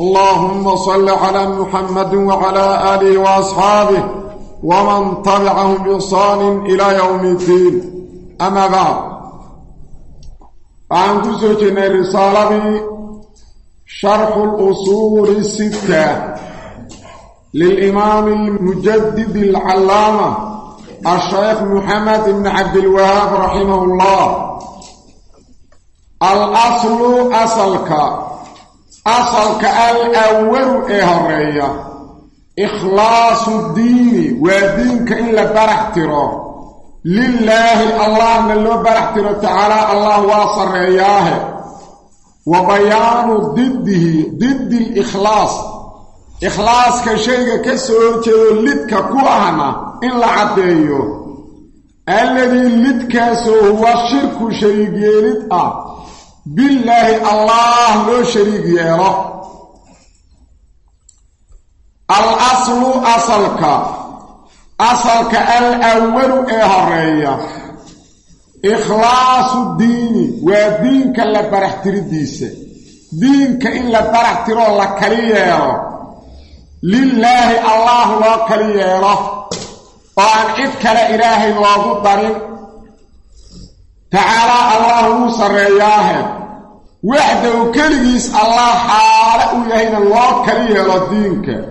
اللهم صل على محمد وعلى آله وأصحابه ومن تبعهم بإحسان إلى يوم الدين أما بعد عن كسوتنا الرسالة شرح الأصول الستة للإمام المجدد العلامة الشيخ محمد بن عبد الوهاب رحمه الله الأصل أصلك أصلك الأول إهرية إخلاص الدين ودينك إلا برحتره لله الله من اللي برحتره تعالى الله واصر إياه وبيان ضده ضد الإخلاص إخلاص كشيء كسوته لدك كوهنا إلا عديه الذي لدك هو الشرك شيء يلد بالله الله لو شريك يرى الأصل أصلك أصلك الأول إهرية إخلاص الدين ودينك اللي برحتر الديسة دينك إلا برحتر الله كرييرا لله الله لا كرييرا وأن إذك لإله الله ضرين تعالى الله سرياه وحده كلجيس الله حاله يهين الله كرييرا دينك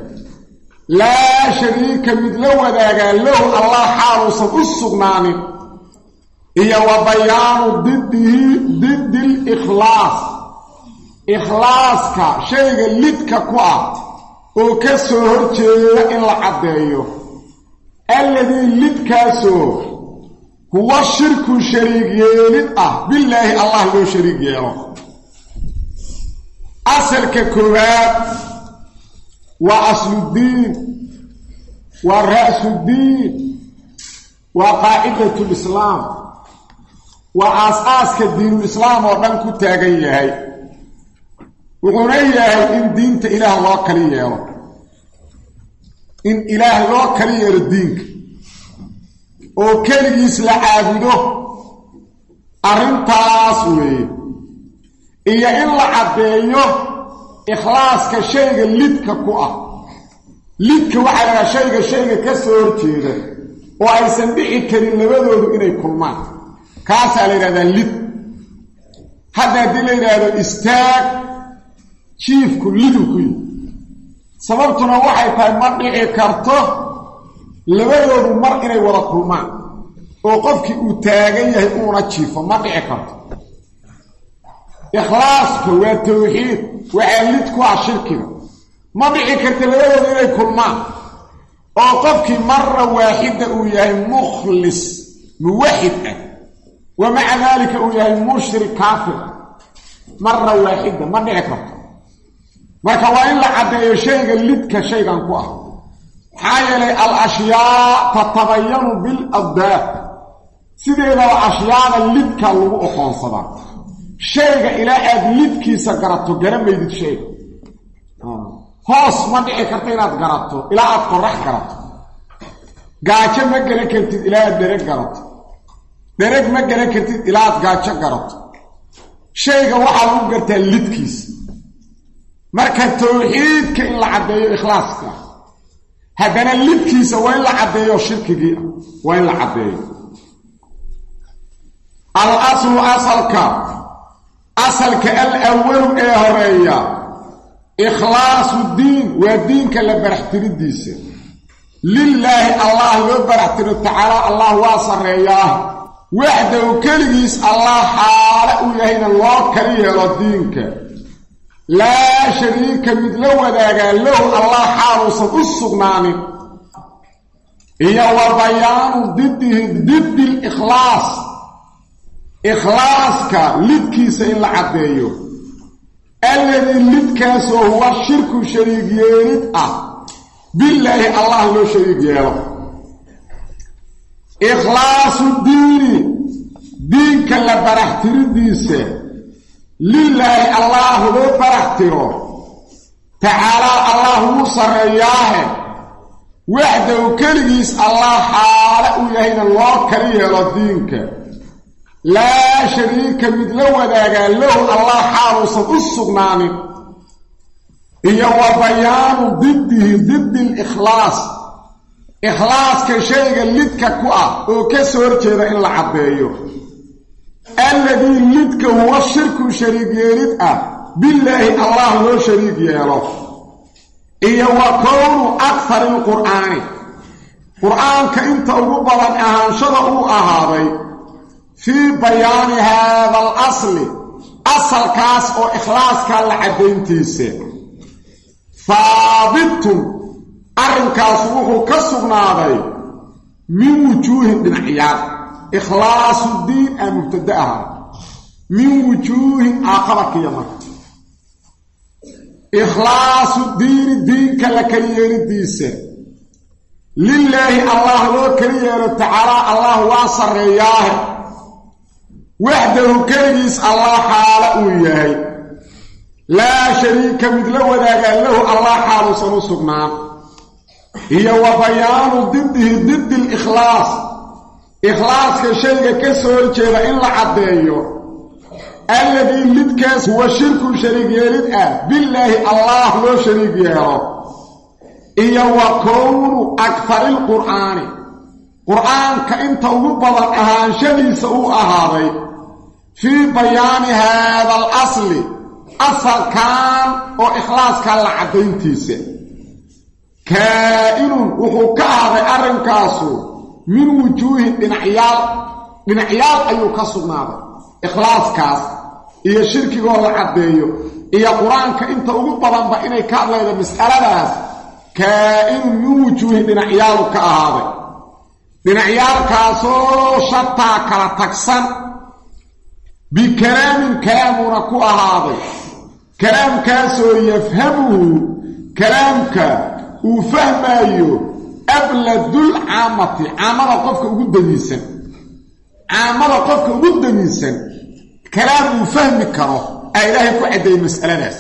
لا شريك مثل وذاك له الله حارس السغناني هي وبيان ضده ضد الإخلاص إخلاصك شيء لدك كوا وكسر جيلا إلا عديه الذي لدك سو هو الشرك شريك يلد أه بالله الله له شريك يلد أصلك كواب وأصل الدين ورأس الدين وقائدة الإسلام وأساس الدين الإسلام وقال كتاقين يهي وقرية إن دينت إله الله كليه إن إله الله كليه الدين وكليس لعابده أرنتاس وي إيا إلا عبيه إخلاصك شيء لدك كؤه lidka waxaa lahaa shayga shayga ka soo horjeeda oo aysan dhici karin labadoodu inay kulmaan kaasaa la yidhahdaa lid hadda haddii la yidhaahdo istaag jiifku lidu ku yii sababtuna waxay tahay ma dhici karto labadoodu mar inay wada kulmaan oo qofkii uu taagan yahay uuna jiifo ma dhici karto ikhlaaska waa tawxiid waxaa lid ku ah shirkiga ما بيحي كرت لبدو إلي كلمان أو قفك مرة واحدة وياهي مخلص موحد ومع ذلك وياهي مشرك كافر مرة واحدة ما بيحي كرت marka waa in la cadeeyo shayga lidka shaygan ku ah maxaa yeelay al ashyaa tatabayanu bil abdaad sideedaba ashyaada lidka lagu oqoonsadaa shayga ilaa aad lidkiisa garato garamaydid shayga. Hoos ma dhici karta inaad garato ilaa aad qorax garato. Gaajo ma garan kartid ilaa aad dhereg garato. Dhereg ma garan kartid ilaa aad gaajo garato. Shayga waxaa lagu gartaa lidkiisa marka tawxiidka in la caddeeyo ikhlaaska haddana lidkiisa waa in la caddeeyo shirkigii waa in la caddeeyo al aslu asalka asalka al awalu ee horeeya إخلاص الدين ودينك لبرحتر الديسة لله الله لبرحتر تعالى الله واصر إياه وحده كلجيس الله حاله يهين الله كريه لدينك لا شريك مثل وذاك له الله حارس السغناني هي وبيان ضده ضد الإخلاص إخلاصك لدكيس إلا عديه alladii lidkaasoo huwa shirku shariig yeelid ah billaahi allah loo shariig yeelo ikhlaasu diini diinka la baraxtiridiisa lilaahi allah loo baraxtiro tacaalaa allah wuu sarreeyaahe waxdahu keligiis allah xaale uu yahayna loo kali yeelo diinka. Laa shariika mid la wadaagaa lahu allah xaaluusan u sugnaanin. Iyo wa bayaanu diddihi diddi likhlaas ikhlaaska shayga lidka ku ah oo ka soo horjeeda in la caddeeyo alladii lidka huwa shirku shariig yeelid ah billaahi allah loo shariig yeelo. Iyo wa kownu akfari lqur'aani. Qur'aanka inta ugu badan ahaanshada uu ahaaday fii bayaani haada al asli asalkaas oo ikhlaaska la caddayntiisa haabitun arrinkaas wuxuu ka sugnaaday min wujuuhin dhinacyaal ikhlaasu diin aa mubtada min wujuuhin aaqabarkiiyo marka. Ikhlaasu diini diinka la keli yeelidiisa lilaahi allah loo keli yeelo tacaalaa allah waa sarreeyaahe. Waxdahu keligiis allah xaalo uu yahay. Laa shariika mid la wadaagaa lahu allah xaaluusan u sugnaan. Iyo wa bayaanu diddihi diddi likhlaas ikhlaaska shayga ka soo horjeeda in la caddeeyo alladii lidkaas huwa shirku shariig yeelid ah billaahi allah loo shariig yeelo. Iyo wa kownu akfari lqur'aani qur'aanka inta ugu badan ahaanshadiisa uu ahaaday fii bayaani haada al asli asalkan oo ikhlaaskaa la caddayntiisa kaa-inun wuxuu ka ahaaday arrinkaasu min wujuuhin dhinacyaal. Dhinacyaal ayuu ka sugnaaday ikhlaaskaas iyo shirkigoo la caddeeyo iyo qur'aanka inta ugu badanba inay ka hadlaydo mas'aladaas kaa-inun min wujuuhin dhinacyaalu ka ahaaday. Dhinacyaalkaasoo shataa kala tagsan bikalaamin kalaamuuna ku ahaaday. Kalaamkaasoo yafhamuhu kalaamka uu fahmaayo abladul caamati caamada qofka ugu damiisan caamada qofka ugu damiisan kalaam uu fahmi karo aa ilaahay ku caddeeyey mas'aladaas.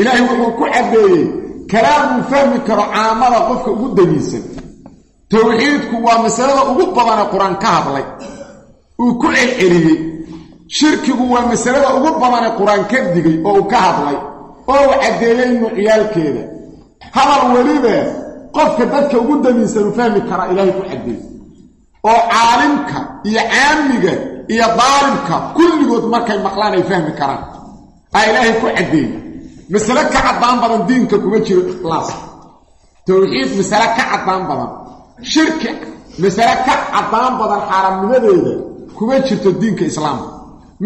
Ilaahay wuxuu ku caddeeyey kalaam uu fahmi karo caamada qofka ugu damiisan towxiidku waa masalada ugu badanee qur'aan ka hadlay. Uu ku celceliyey. Shirkigu waa masalada ugu badanee qur'aan ka digay oo uu ka hadlay oo uu caddeeyey nuucyaalkeeda. Hadal weliba qofka dadka ugu damiinsan uu fahmi karaa ilaahay ku caddeeyey. Oo caalimka iyo caamiga iyo daalimka kulligood markay maqlaan ay fahmi karaan. Aa ilaahay ku caddeeyey masale ka caddaan badan diinka kuma jiro ikhlaas. Towxiid masale ka caddaan badan. Shirki masale ka caddaan badan xaaraamnimadeeda kuma jirto diinka islaamka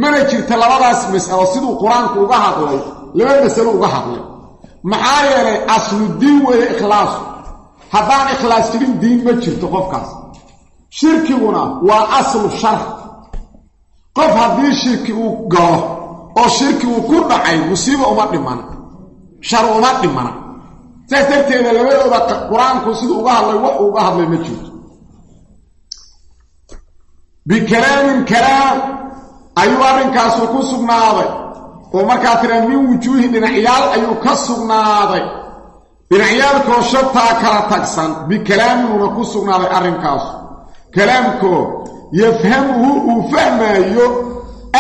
mana jirto labadaas masalo siduu qur'aanku uga hadlay laba masalo uga hadlay. Maxaa yeelay aslu diin weeye ikhlaasu. Haddaan ikhlaas jirin diin ma jirto qofkaas. Shirkiguna waa aslu shar qof haddii shirki uu galo oo shirki uu ku dhacay musiibo uma dhimana shar uma dhimana. Saas darteeda labadooda qur'aanku siduu uga hadlay wax uu uga hadlay ma jirto. Bikalaamin kalaam ayuu arrinkaasu ku sugnaaday. Oo markaa tiraa min wujuuhi dhinacyaal ayuu ka sugnaaday. Dhinacyaalkoo shabtaa kala tagsan bikalaaminuna ku sugnaaday arrinkaasu. Kalaamkoo yafhamuhu uu fahmaayo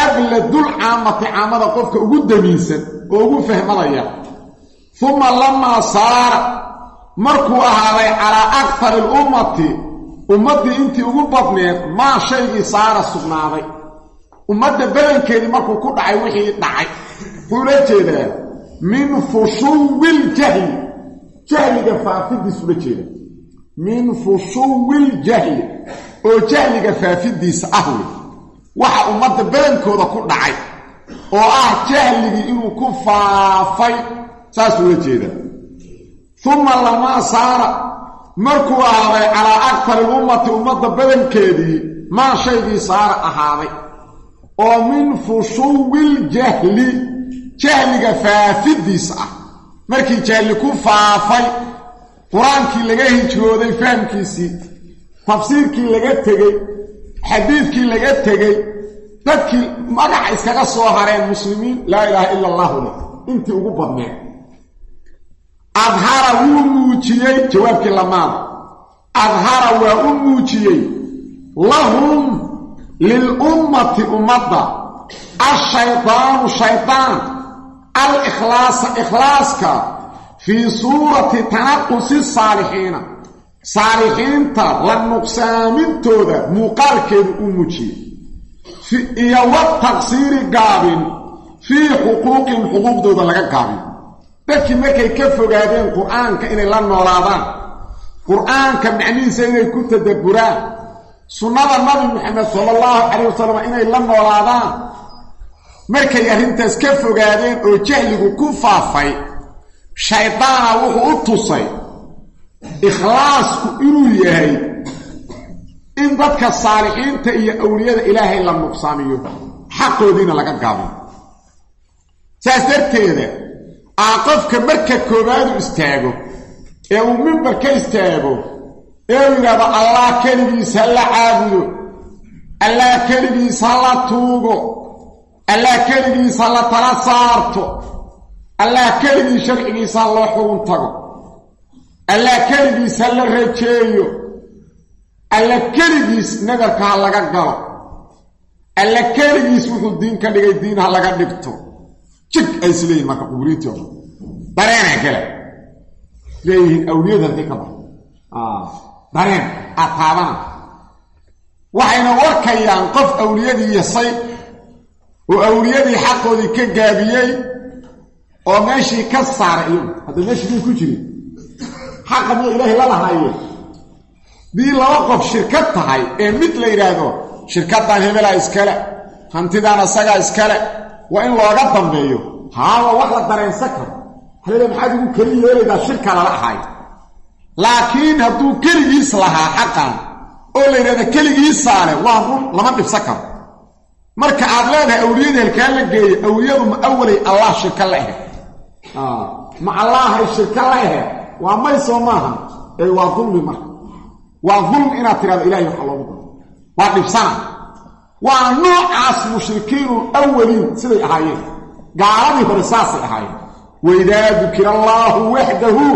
abladul caamati caamada qofka ugu damiinsan oo ugu fahmadaya uma lamaa saara markuu ahaaday calaa aktar alummati ummaddii intii ugu badneed maa shaygii saara sugnaaday. Ummadda badankeedii markuu ku dhacay wixii dhacay. Wuxuu la jeedaa min fushuwil jahli. Jahliga faafidiisu la jeeda min fushuwil jahli oo jahliga faafidiisa ah wey waxa ummadda badankooda ku dhacay oo ah jahligii inuu ku faafay saasuu la jeedaa. Uma lamaa saara markuu ahaaday calaa akfari lummati ummadda badankeedii maa shaygii saara ahaaday. Oo min fushuwil jahli jahliga faafidiis ah. Markii jahli ku faafay qur'aankii laga hijrooday fahamkiisii tafsiirkii laga tegey xadiidkii laga tegey dadkii magaca iskaga soo hareen muslimiin laa ilaaha ila allahu le intii ugu badneed adhara wuu muujiyey jawaabkii lamaada adhara waa u muujiyey lahum lilummati ummadda ashaydaanu shaydaan al-ikhlaasa ikhlaaska fii suurati tanaqusi saalixiina saalixiinta la nuqsaamintooda muuqaalkeedu u muujiyey iyo wataqsiiri gaabin fii xuquuqihim xuquuqdooda laga gaabin. Dadkii markay ka fogaadeen qur'aanka inay la noolaadaan qur'aanka macnihiisa inay ku tadabburaan sunnada nabi maxamed sala allahu calayh wasalam inay la noolaadaan markay arrintaas ka fogaadeen oo jahligu ku faafay shaydaana wuxuu u tusay ikhlaasku inuu yahay in dadka saalixiinta iyo awliyada ilaahay la nuqsaamiyo xaqoodiina laga gaabiyo saas darteeda aa qofka marka koowaadu istaago ee uu mimbar ka istaago ee uu yidhaahdo allah keligiis ha la caabudo allah keligiis ha la tuugo allah keligiis ha la tala saarto allah keligiis sharcigiis ha loo xugun allah keligiis ha la rajeeyo. Alla keligiis nadarka ha laga galo. Alla keligiis wuxuu diin ka dhigay diin ha laga dhigto. Jig ay is leeyihiin marka qubriintii o dareenay gale leeyihiin awliyada haddii ka baxo dareen aad taabana waxayna warkayaan qof awliyadii yasay oo awliyadii xaqoodii ka gaabiyey oo meeshii ka saaray iyagu hadda meeshii bay ku jirin xaqa miya ilaahay la lahaayeen dii laba qof shirkad tahay ee mid la yidhaahdo shirkaddan hebelaa iskale hantidaan asagaa iskale waa in looga dambeeyo. Haaba wax la dareensan karo. Halele maxaad ugu keli yeelaydaa shirka lala ahay laakiin hadduu keligiis lahaa xaqan oo la yidhahda keligiisaa leh waa run lama dhibsan karo. Marka aad leedahay awliyada helkaa la geeyo awliyadu ma awalay allah shirka la ehe. Ma allaahay shirka la ehe waa may soo maaha? Ee waa dulmi marka waa dulmi inaad tidhahdo ilahay waxa loogu daro waa dhibsana. Waa noocaas mushrikiinu awaliin siday ahaayeen. Gaaladii hore saasay ahaayeen. Waidaa dukira allaahu waxdahu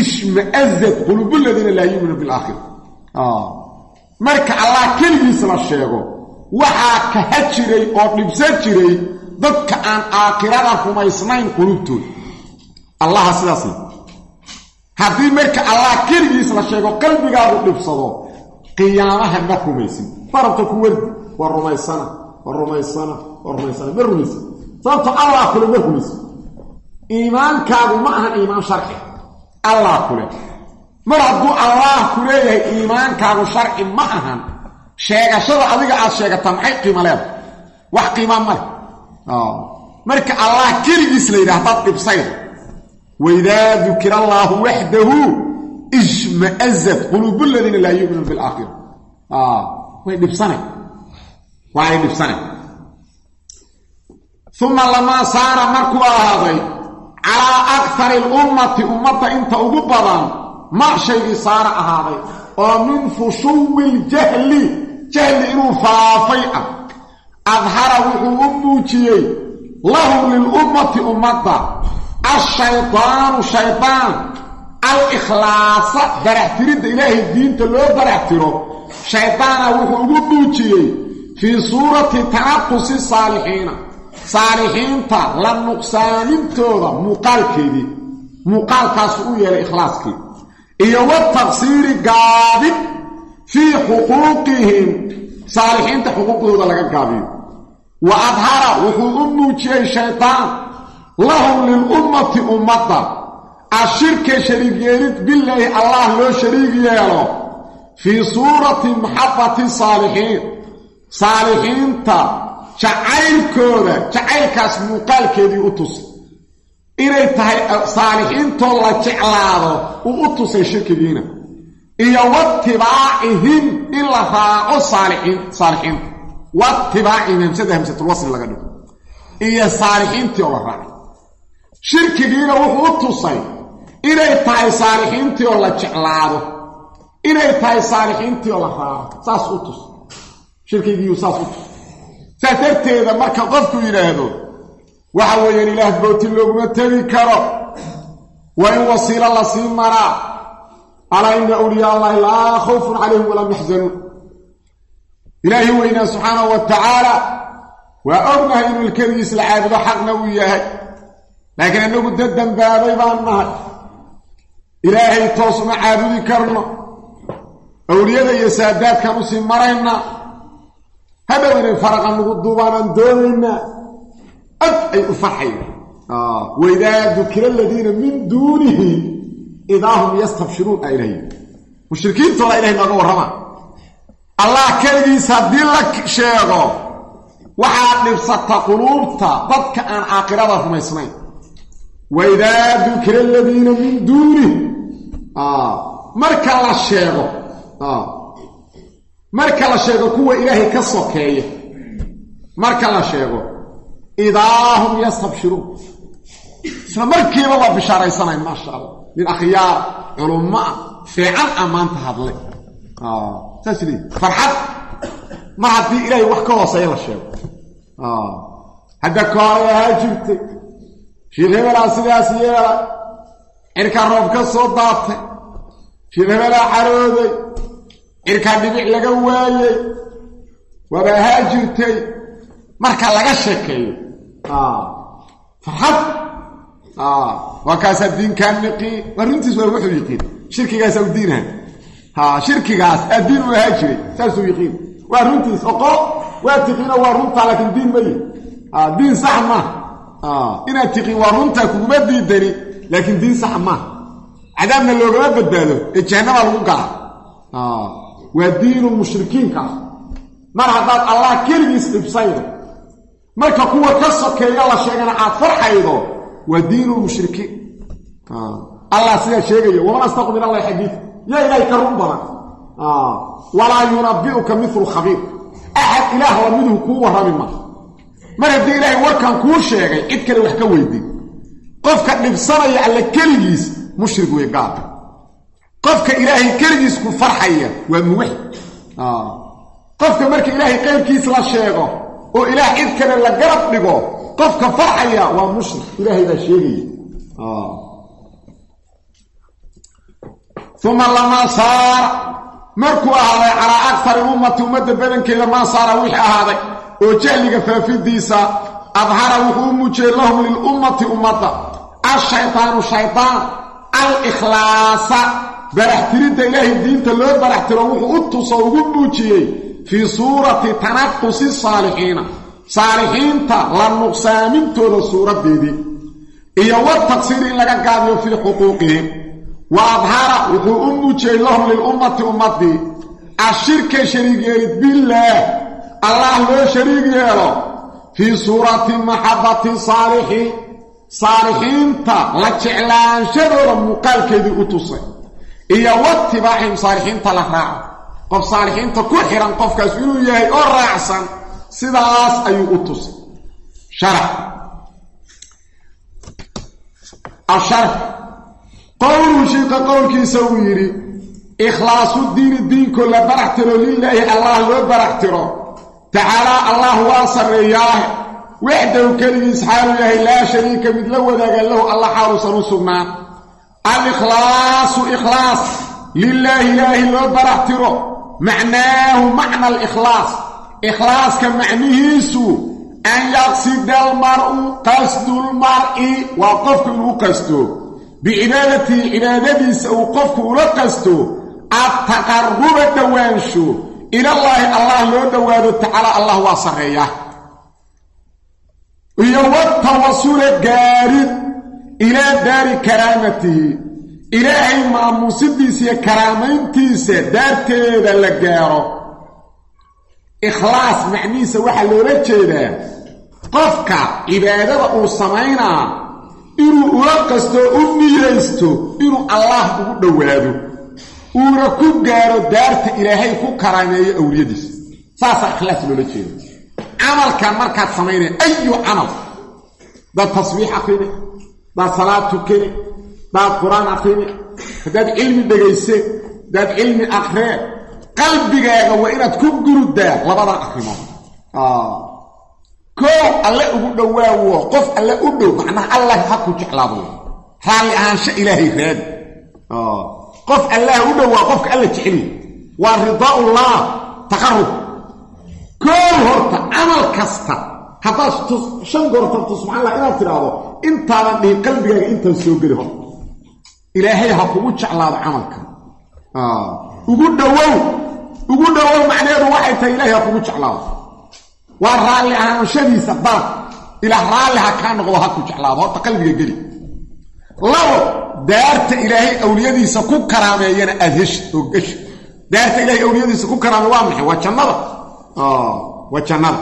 ishma'azad qulubu ladiina laa yuuminu bilaakhira marka allah keligiis la sheego waxaa kaha jiray oo dhibsan jiray dadka aan aakhirada rumaysnayn qulubtooda allaha sidaas haddii marka allah keligiis la sheego qalbigaadu dhibsado qiyaamaha ma rumaysin. Farabta ku wardi waa rumaysana waa rumaysana waa rumaysana ma rumaysin. Sababto allah kule ma rumaysin. Iimaankaagu ma ahan iimaan sharci. Allah kule. Mar hadduu allah ku leeyahay iimaankaagu sharci ma ahan. Sheegashada adiga aad sheegataa maxay qiimo leeda wax qiima male marka allah keligiis la yidhaha hadaad dhibsayda waidaa dukira allaahu waxdahu ishma'azad quluubu ladiina laa yuuminuun bilaakhira way dhibsana waay dhibsana uma lamaa saara markuu ahaaday calaa akari lummati ummadda inta ugu badan ma shaygii saara ahaaday oo min fushuwi ljahli jahli inuu faafay ah adhara wuxuu u muujiyey lahu lilummati ummadda ashaydaanu shaydaan al-ikhlaasa baraxtiridda ilaahay diinta loo baraxtiro shaydaana wuxuu ugu muujiyey fii suurati tanaqusi saalixiina saalixiinta la nuqsaanintooda muuqaalkeedii muuqaalkaasu u yeelay ikhlaaskii iyo wataqsiiri gaabin fii xuquuqihim saalixiinta xuquuqdooda laga gaabiyo wa adhara wuxuu u muujiyey shaydaan lahum lilummati ummadda ashirka shariig yeelid bilaahi allah loo shariig yeelo. Fii suurati maxabati saalixiin saalixiinta jacaylkooda jacaylkaas muuqaalkeedii u tusay inay tahay saalixiintoo la jeclaado uu u tusay shirkigiina. Iyo watibaacihim in la raaco saalixiin saalixiinta watibaacihim hamsada hamsatulwasli laga dhigo. Iyo saalixiintii oo la raacay shirkigiina wuxuu u tusay inay tahay saalixiintii oo la jeclaado inay tahay saalixiintii oo la raaco. Saas u tus. Shirkigiiyu saas u tus. Saas darteeda marka qofku yidhaahdo waxa weeyaan ilaah booti looguma tegi karo. Waa in wasiilo la sii maraa. Alaa ina awliyaa allahi laa khawfun calayhim walaa yaxzanuun ilaahi weynaa subxaanahu wa tacaala waa ognahay inuu ilkadigiis la caabudo xaqna uu yahay laakiin annagu dad dambaabay baan nahay. Ilaahay toos uma caabudi karno. Awliyada iyo saadaadkaan u sii maraynaa hadhow inay faraqan nagu duubaanaan doonaynaa ad ay u farxayaan waidaa dukira aladiina min duunihi idaa hum yastabshiruun a ilahy mushrikiintooda ilahay nooga warrama. Allah keligiis haddii la sheego waxaad dhibsata quluubta dadka aan caaqirada rumaysnayn waidaa dukira aladiina min duunih marka la sheego marka la sheego kuwa ilaahay ka sokeeya marka la sheego idaa hum yastabshiruun isla markiiba waa bishaaraysanayn maasha allah min akhyaar culummo ah fiican a maanta hadlay saas leeyi farxad mar haddii ilaahay wax ka hooseeya la sheego hadda kooray ahaa jirtay hebelaa sidaas yeela. Cirkaa roob ka soo daatay. Sheekh hebelaa carooday cirkaa dhibic laga waayey waaba ahaa jirtay. Marka laga sheekeeyo. Farxad. Waa kaasaa diinkaan niqiin waa runtiis waa wuxuu yiqiin. Shirkigaasa u diinaha ha shirkigaas addiin u ahaa jiray. Saasuu yiqiin. Waa runtiis oqo. Waa tiqiino waa runtaa laakiin diin mayi diin sax maaha inaad tiqiin waa runtaa kuguma diidani laakiin diin sax maaha cadaabna loogama badbaado ee jahannamaa lagu gala. Waa diinu mushrikiinkaas mar haddaad allah keligiis dhibsaydo marka kuwa ka sokeeya la sheegana aad farxaydo waa diinu lmushrikiin allah sidaa sheegaya waman astaqu min allahi xadiid yaa ilaahay ka run badan. Walaa yunabi'uka milu khabiir. Axad ilaah lamiduhu kuu warrami ma mar haddii ilaahay warkan kuu sheegay cid kale wax ka weydiin. Qofka dhibsanaya alle keligiis mushrig wey gaal qofka ilaahay keligiis ku farxaya waa muwaxid qofka marka ilaahay qayrkiis la sheego oo ilaah cid kale la garab dhigo qofka farxaya waa mushrik. Ilaahay baa sheegaya uma lamaa saara. Markuu ahaaday calaa akari ummati ummadda badankeeda maa saara wixii ahaaday oo jahliga faafidiisa adhara wuxuu u muujiyey lahum lilummati ummadda ashaydaanu shaydaan al-ikhlaasa. Baraxtiridda ilaahay diinta loo baraxtiro wuxuu u tuso ugu muujiyey fii suurati tanaqusi saalixiina. Saalixiinta la nuqsaamintooda suuraddeedii iyo wataqsiiri in laga gaabiyo fii xuquuqihim. Wa adhara wuxuu u muujiyey lahum lilummati ummaddii ashirka shariig yeelid billaah allah loo shariig yeelo fii suurati maxabbati saalixiin saalixiinta la jeclaanshadooda muuqaalkeedii u tusay. Iyo watibaacihim saalixiinta la raaco. Qof saalixiinta ku xihan qofkaas inuu yahay oo raacsan sidaas ayuu u tusay. Sharax asharx qowluhu shiika qowlkiisa uu yidhi ikhlaasu diini diinkoo la barax tiro lilaahi allah loo barax tacaalaa allah waa sarreeyaahe waxdahu keligiis xaaluu yahay laa shariika mid la wadaaga lahu alla xaaluusan u sugnaan alikhlaasu ikhlaas. Lilaahi ilaahi loo barax tiro. Macnaahu macna alikhlaas ikhlaaska macnihiisu an yaqsida almar'u qasdulmar'i waa qofku inuu qasto. Bicibaadatihi cibaadadiisa uu qofku ula qasto. Adtaqaruba dhowaansho ilallaahi allah loo dhowaado tacaala allah waa sarreeya. Iyo watawasula gaarid ilaa daari karaamatihi ilaahay maamuusidiisa iyo karaamayntiisa daarteeda la gaaro. Ikhlaas macnihiisa waxaa loola jeedaa qofka cibaadada uu samaynaa inuu ula qastoo u niyaysto inuu allaah ugu dhowaado uuna ku gaaro daarta ilaahay ku karaameeyo awliyadiisa. Saasaa ikhlaas loola jeeda camalkan markaad samaynaya ayu camal? Dad tasbiix akrine haddaad salaad tukani haddaad qur'aan akrini haddaad cilmi dhegayse haddaad cilmi akree qalbigaaga waa inaad ku gurudaa labadan arrimood koo alle ugu dhowaawo qof alle u dhow macnaha allah ha ku jeclaado. Raalli ahaansho ilaahay raadi qof allah u dhowaa qofka alla jeceliy waa ridaaullah taqarub koo horta camal kasta haddaad shan goor tabto subxaa allah inaad tidhaahdo intaadan dhihin qalbigaaga intaan soo geli horta ilaahay ha kugu jeclaado camalka. Ugu dhowow ugu dhowow macnaheedu waxay tahay ilaahay ha kugu jeclaado. Waa raalli ahaanshadiisa dalab ilaah raalli ha kaa noqdo ha ku jeclaado horta qalbiga geli labo daarta ilaahay awliyadiisa ku karaameeyana aad heshi oo geshi daarta ilaahay awliyadiisa ku karaamey waa maxay? Waa jannada? Waa jannada.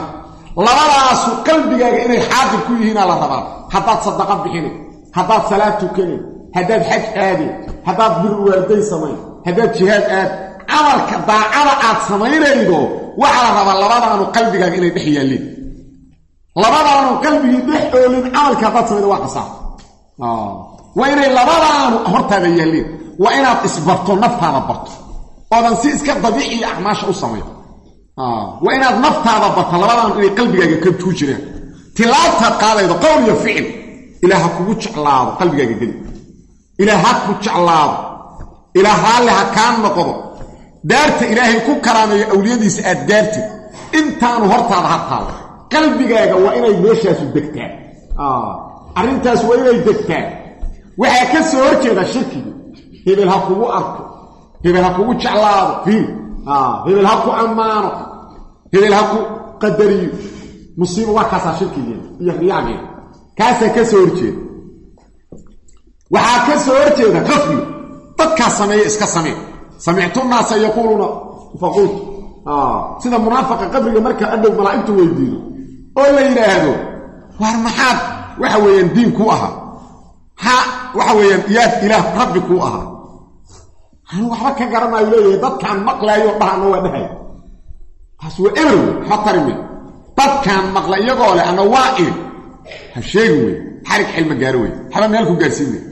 Labadaasu qalbigaaga inay xaadir ku yihiinaa la rabaa. Haddaad sadaqa bixinay haddaad salaad tukanay haddaad xaj aadin haddaad bir waaliday samayn haddaad jihaad aad camalka daacada aad samaynaydo waxaa la rabaa labadaanu qalbigaaga inay dhex yaalleen labadaanu qalbigii dhex oolin camalka haddaad samaydo waa qasaar waa inay labadaanu hortaada yaalleen waa inaad isbarto naftaada barto. Oodan si iska dabiiciya acmaasha u samayn waa inaad naftaada barto labadaanu inay qalbigaaga ka tuu jiraan tilaabtaad qaadaydo qowl iyo ficil. Ilaah ha kugu jeclaado qalbigaaga geli. Ilaah ha ku jeclaado. Ilaah raalli ha kaa noqdo daarta ilaahay ku karaameeyo awliyadiisa aad daartid. Intaanu hortaada ha taalla qalbigaaga waa inay meeshaasu degtaan. Arrintaas waa inay degtaan waxaa ka soo horjeeda shirkigi hebel ha kugu arko. Hebel ha kugu jeclaado. Fiil. Hebel ha ku ammaano. Hebel ha ku qadariyo. Musiibo waa kaasaa shirkigeena iyo riyaageena kaasaa ka soo horjeeda waxaa ka soo horjeeda qafli dadkaa sameeya iska samee samictu naasa yaquuluuna faqultu sida munaafaqa qabriga marka adhow malaa'igtu weydiido. Oo la yidhaahdo waar maxaad waxa weeyaan diin kuu ahaa? Ha waxa weeyaan yaad ilaah rabbi kuu ahaa anu waxba ka garanaayo leeyahay dadkaan maqlaayo dhahana waa dhahay. Taas waa eber wey waxba tarime dadkaan maqla iyagoo leh ana waa iri ha sheegi wey xarig xilma gaaro wey waxba meel ku gaarsiin wey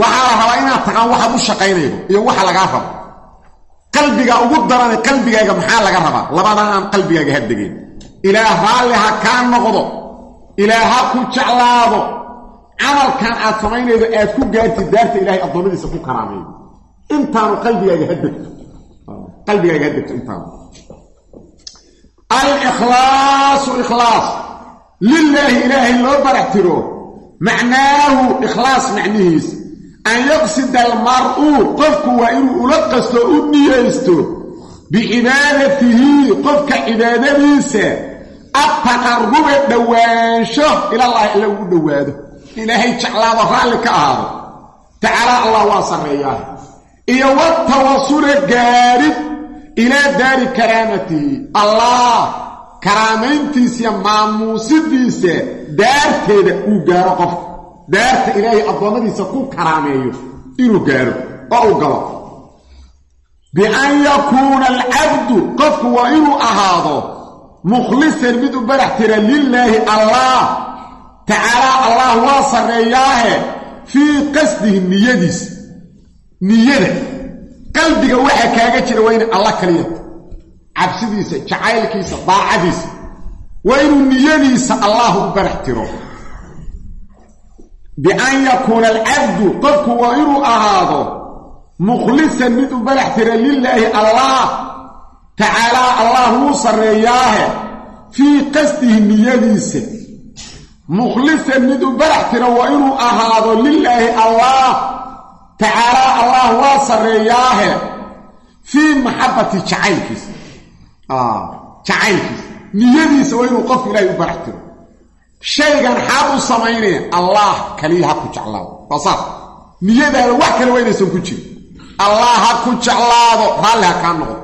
waxaa la rabaa inaad taqaan waxaad u shaqaynaydo iyo waxa lagaa rabo. Qalbiga ugu darane qalbigaaga maxaa laga rabaa? Labadaan qalbigaaga ha degeen ilaah raalli ha kaa noqdo. Ilaah ha ku jeclaado camalkan aad samaynaydo aad ku gaartid daarta ilaahay addoommadiisa ku karaameeyo intaanu qalbigaaga ha degto. Qalbigaaga ha degto intaanu. Alikhlaasu ikhlaas. Lilaahi ilaahay loo barax tiro. Macnaahu ikhlaas macnihiisa an yaqsida almar'u qofku waa inuu ula qasto u niyaysto bicibaadatihi qofka cibaadadiisa. Adtaqarruba dhowaansho ilallaahi alla ugu dhowaado ilaahay jeclaado raalli ka ahaado. Tacaalaa allah waa sarreeyaa iyo watawasula gaadhid ilaa daari karaamatihi allah karaamayntiisiiyo maamuusidiisa daarteeda uu gaaro qofka daarta ilaahay addoommadiisa ku karaameeyo inuu gaaro oo uu galo. Bian yakuuna alcabdu qofku waa inuu ahaado mukhlisan mid u barax tira lilaahi allah tacaalaa allah waa sarreeyaahe fii qasdihi niyadiisa niyada. Qalbiga waxaa kaaga jira waa inay alla kaliya. Cabsidiisa jacaylkiisa daacadiisa. Waa inuu niyadiisa allah u barax tiro. Bian yakuuna alcabdu qofku waa inuu ahaado mukhlisan mid u barax tira lilaahi allah. Tacaalaa allah wuu sarreeyaahe fii qasdihi niyadiisa mukhlisan mid u barax tira waa inuu ahaado lilaahi allah tacaalaa allah waa sarreeyaahe fii maxabati jacaylkiisa jacaylkiisa niyadiisa waa inuu qofku ilaahay u barax tiro shaygan xaad u samaynaya allah kaliya ha ku jeclaado waa saas niyadaada wax kale waa inaysan ku jirin allah ha ku jeclaado raalli ha noqdo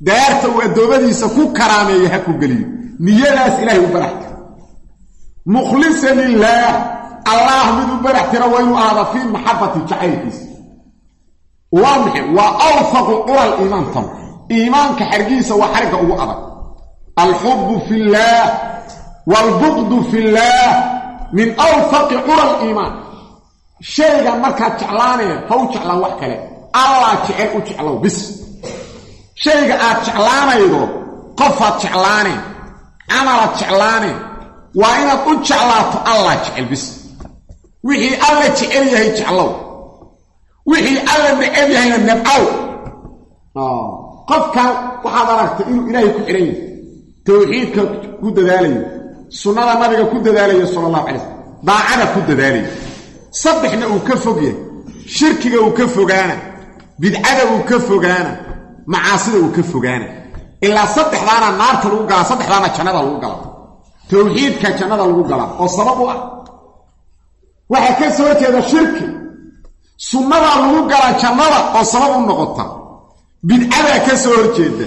daarta uu addoommadiisa ku karaameeya ha geliyo niyadaas ilaahay u tiro mukhlisa lilaah allah mid u barax tira waa inuu ahaada fii maxabati jacaylkiisa waa maxay waa awfaqu qural iimaan tan iimaanka xargiisa waa xarigga ugu adag alxubbu fillaah waalbuqdu fillaah min awfaqi qura aliimaan shaygan markaad jeclaanaya ha u jeclaan wax kale allah jecel u jeclow bis shayga aad jeclaanaydo qofaad jeclaaneen camalaad jeclaaneen waa inaad u jeclaato allah jecel bis wixii alla jecel yahay jeclow. Wixii alla neceb yahayna nabcow qofkan waxaad aragtay inuu ilaahay ku xidhan yahay tawxiidka ku dadaalayo sunnada nabiga ku dadaalayo sala allahu calay slm daacada ku dadaalayo saddexna uu ka fog yahay shirkiga uu ka fogaana bidcada uu ka fogaana macaasida uu ka fogaana. Ilaa saddexdaana naarta lagu galaa saddexdaana jannada lagu galaa tawxiidka jannada lagu galaa oo sabab u ah. Waxaa ka soo jeeda shirki. Sunnadaa lagu galaa jannada oo sabab u noqota. Bidcadaa ka soo horjeeda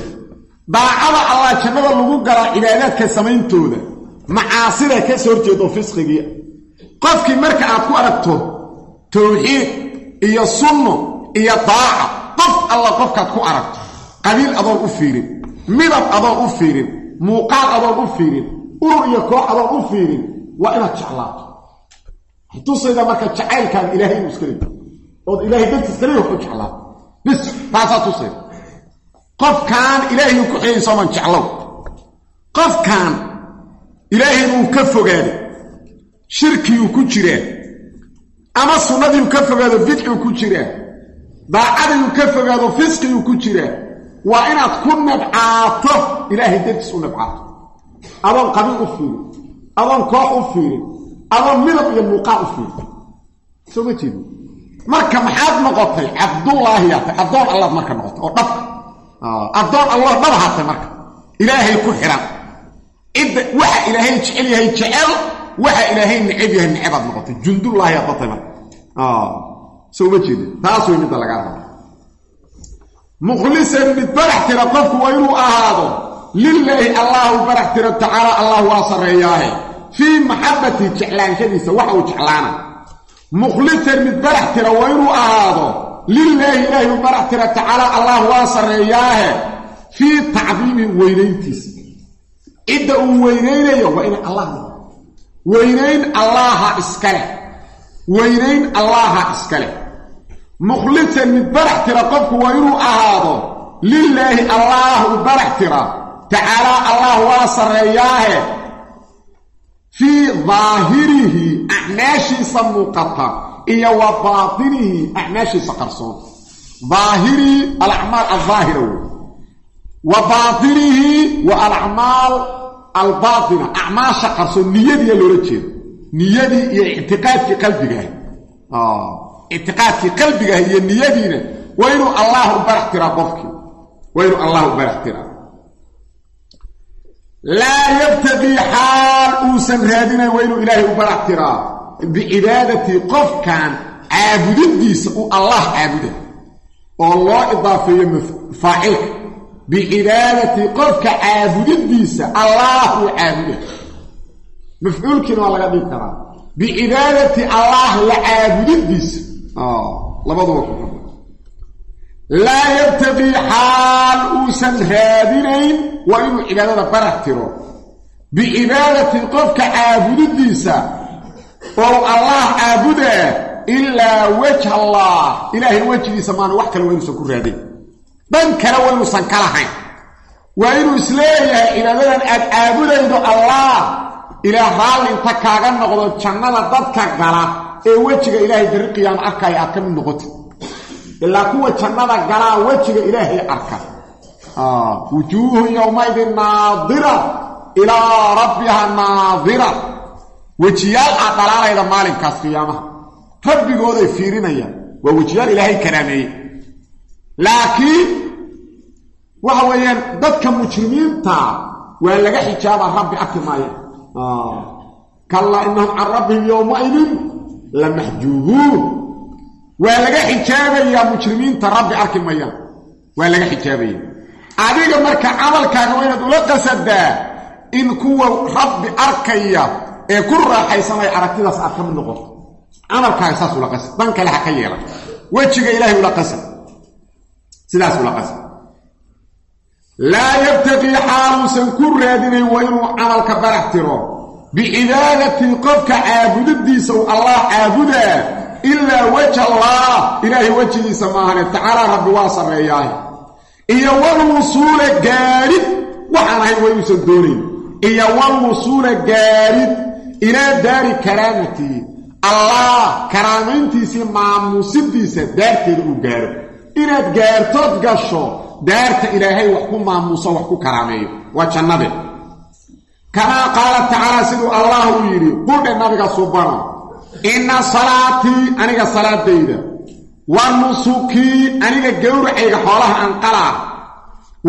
daacada allah jannada lagu galaa cibaadaadka samayntooda. Macaasida ka soo horjeeda oo fisqigii qofkii marka aad ku aragto tawxiid iyo sunno iyo daaca qof alla qofkaad ku aragto. Qabiil adoon u fiirin midab adoon u fiirin muuqaal adoon u fiirin urur iyo koox u fiirin waa inaad jeclaato. Tusayda marka jacaylkaaga ilaahay inuu iska leeyo ood ilaahay dartiis kale wax u jeclaato bis taasaa tusayda qofkaan ilaahay ku xidhay sooman jeclow. Qofkaan ilaahay uu ka fogaaday shirkiyuu ku jiraa ama sunnadiiu ka fogaado bidcuu ku jiraa daacadiiu ka fogaado fisqiyuu ku jiraa waa inaad ku nabcaato. Ilaahay dartiis u nabcaato adoon qabiil u fiirin adoon koox u fiirin adoon midab iyo muuqaal u fiirin soo ma jeedi marka maxaad noqotay cabdullaahi yaatay. Addoon allaad marka noqotay oo dhab addoon allah dhab haatay marka. Ilaahay ku xihan cidda waxa ilaahay jecel yahay jecel. Waxa ilaahay necab yahay necabaad noqotay. Jundullaahi aad batay marka. Soo ma jeedi taas way midda lagaa raba qofku waa inuu ahaado lilaahi allahu barax tiro tacaala allah waa sarreeyaahe fii maxabati jeclaanshadiisa waxa uu jeclaana mukhlisan mid barax tira waa inuu ahaado lilaahi ilaahi u barax tira tacaala allah waa sarreeyaahe fii tacdiimi weynayntiisa cidda uu weynaynayo waa inay allah weynayn allaaha iskaleh weynayn allaaha iskaleh mukhlisan mid barax tira qofku waa inuu ahaado lilaahi allaah u barax tacaalaa allah waa sarreeyaahe fii daahirihi acmaashiisa muuqata iyo wa baatinihi acmaashiisa qarsoon. Daahirihi alacmaal aldaahira wey wa baatinihi wa alacmaal albaatina acmaasha qarsoon niyadiiya loola jeeda niyadii iyo ictiqaadkii qalbigaah ictiqaadkii qalbigaah iyo niyadiina waa inuu allah u qofkii. Waa allah u laa yabtaqii xaal uusan raadinayn waa inuu ilaahay u barax tiraa bicibaadatii qofkan caabudidiisa uu allah caabuda oo loo idaafeeyo faacilka bicibaadatii qofka caabudidiisa allah uu caabuda mafcuulkiina waa laga dhigi karaa bicibaadati allah la caabudidiisa labaduba ku laa yabtaqii xaal uusan raadinayn waa inuu cibaadada barax tiro. Bicibaadati qofka caabudidiisa oo allah caabudaa ilaa wajha allah. Ilaahay wejigiisa maana wax kale waa inuusan ku raadayn dhan kale waa inuusan ka lahayn. Waa inuu is leeyahay cibaadadan aad caabudaydo allah. Ilaah raalli inta kaaga noqdo jannada dadka gala ee wejiga ilaahay darri qiyaamo arkaya aad ka mid noqotid ilaa kuwa jannada galaa wejiga ilaahay arka. Wujuuhun yowmaydin naadira ilaa rabbiha naadira. Wejiyaal aad dhalaalayda maalinkaas qiyaamaha. Rabbigooday fiirinayaan waa wejiyaal ilaahay karaameeyey. Laakiin waxa weeyaan dadka mujrimiinta waa laga xijaabaa rabbi arki maaya kallaa innahum can rabbihim yowmaidin la waa laga xijaabayaa mujrimiinta rabbi arki mayaan waa laga xijaabaya. Adiga marka camalkaaga waa inaad ula qasadaa in kuwa rabbi arkaya ee ku raaxaysanaya aragtidaas aad ka mid noqoto. Camalkaaga saas ula qasad. Dan kale ha ka yeelan wejiga ilaahay ula qasad. Sidaas ula qasad. Laa yabtaqii xaaluusan ku raadinayn waa inuu camalka barax tiro. Bicibaadatii qofka caabudidiisa uu allah caabudaa ilaa weja allah. Ilaahay wejigiisa maahane tacaalaa rabbi waa sarreeyaahe iyo walwusuula gaadhid waxaan ahayn wayuusan doonayn. Iyo walwusuula gaadhid ilaa daari karaamatihi allah karaamayntiisii maamuusidiisa daarteeda uu gaadho inaad gaartood gasho daarta ilaahay wax ku maamuuso wax ku karaameeyo. Waa jannade. Kamaa qaala tacaala siduu allah uu yidhi quldhe nabiga subano inna salaatii aniga salaadayda. Wa nusukii aniga gowracayga xoolaha aan qalaa.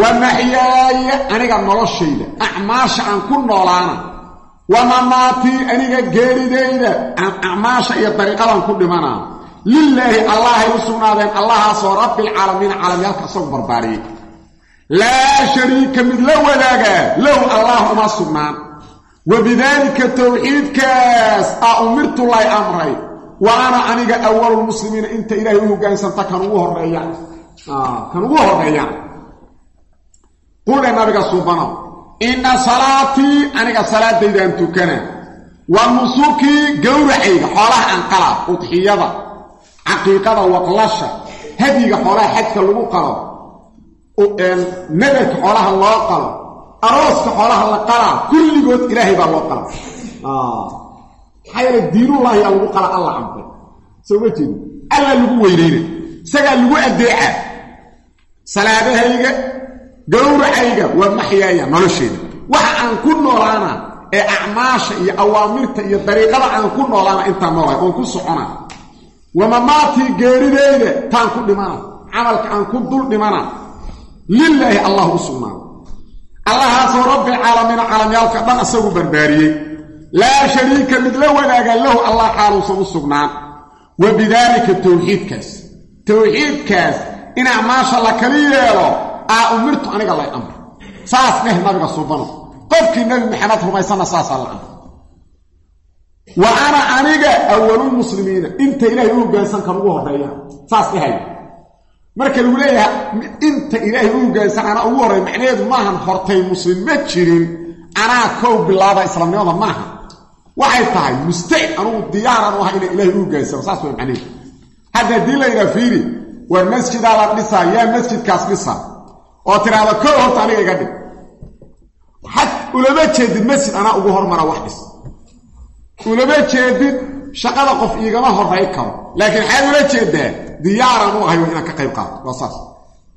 Wa maxyaaya aniga noloshayda. Acmaasha aan ku noolaana. Wa mamaatii aniga geeridayda. Acmaasha iyo dariiqadan ku dhimanaa. Lilaahi allahay u sugnaadeen allahaasoo rabbilcaalamiina caalamyaalka isagu barbaariyey laa shariika mid la wadaagaa. Lahu allah uma sugnaan wa bidaalika towxiidkaas a umirtu lay amray wa ana aniga awalulmuslimiina inta ilaahay u hogaansanta kan ugu horeeyaan kan ugu horeeyaan quldhe nabiga suubanow inna salaatii aniga salaadaydaan tukana wa nusukii gowracayga xoolaha aan qalaa udxiyada caqiiqada waqlasha hadyiga xoolaha xajka lagu qalo nadarka xoolaha loo qalo arooska xoolaha la qalaa kulligood ilaahay baa loo qala maxaa yeele diinullaahi aa lagu qala alla camfay soo ma jeedi allaa lagu weynayna isagaa lagu addeeca. Salaadahayga gowracayga waa maxyaaya nolosheeda. Waxa aan ku noolaana ee acmaasha iyo awaamirta iyo dariiqada aan ku noolaana intaan noolahay oon ku socona wamamaatii geerideyda taan ku dhimana camalka aan ku dul dhimana lilaahi allah u sugnaado allahaasoo rabbilcaalamiina caalamyaalka dhan isagu barbaariyey. Laa shariika mid la wadaaga lahu allah xaaluusan u sugnaan. Wa bidaalika towxiidkaas towxiidkaas in acmaasha la kali yeelo aa umirtu aniga lay amr. Saas dheh nabiga subano qofkii nebi maxamed rumaysanna saasaa la amr. Wa ana aniga awalulmuslimiina inta ilaahay u hoggaansan kan ugu horreeya. Saas dhahay marka lagu leeyahay inta ilaahay u hoggaansan anaa ugu horreeya macnaheedu maahan hortay muslim ma jirin anaa kow bilaaba islaamnimada maaha waxay tahay mustacid anugu diyaaran u aha ina ilaahay u hoggaansamo saas way macnaheedu. Hadda haddii la yidhaha fiiri war masjidaa la dhisaa yaa masjidkaas dhisa oo tiraahda kow horta aniga iga dhig. Ulama jeedid masjid anaa ugu hormara wax dhis. Ulama jeedid shaqada qof iigama horray karo laakiin xaad ula jeedaa diyaaraan u ahay inaan ka qayb qaato. Waa saas.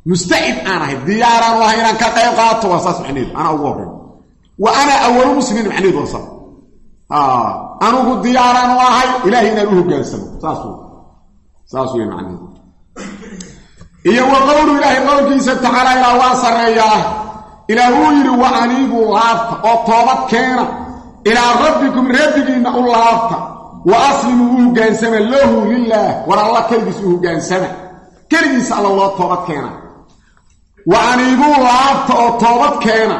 Mustacid aan ahay diyaaraan u ahay inaan ka qayb qaato waa saas macnaheedu anaa ugu horray wa ana awalu muslimiin macnaheedu waa saas. Anugu diyaaraan u ahay ilaahay inaan u hoggaansamo. Saas saas wey macnaheedu iyo wa qowlu ilaahay qowlkiisa tacaala ilaa waa sarreeyaa ilaah wuu yidhi wa aniibuu laabta oo toobad keena ilaa rabbikum rabbigiinna u laabta wa aslimuu u hoggaansama lahu lilaah war alla keligiis u hoggaansama keligiisa alla loo toobad keena. Wa aniibuu laabta oo toobad keena.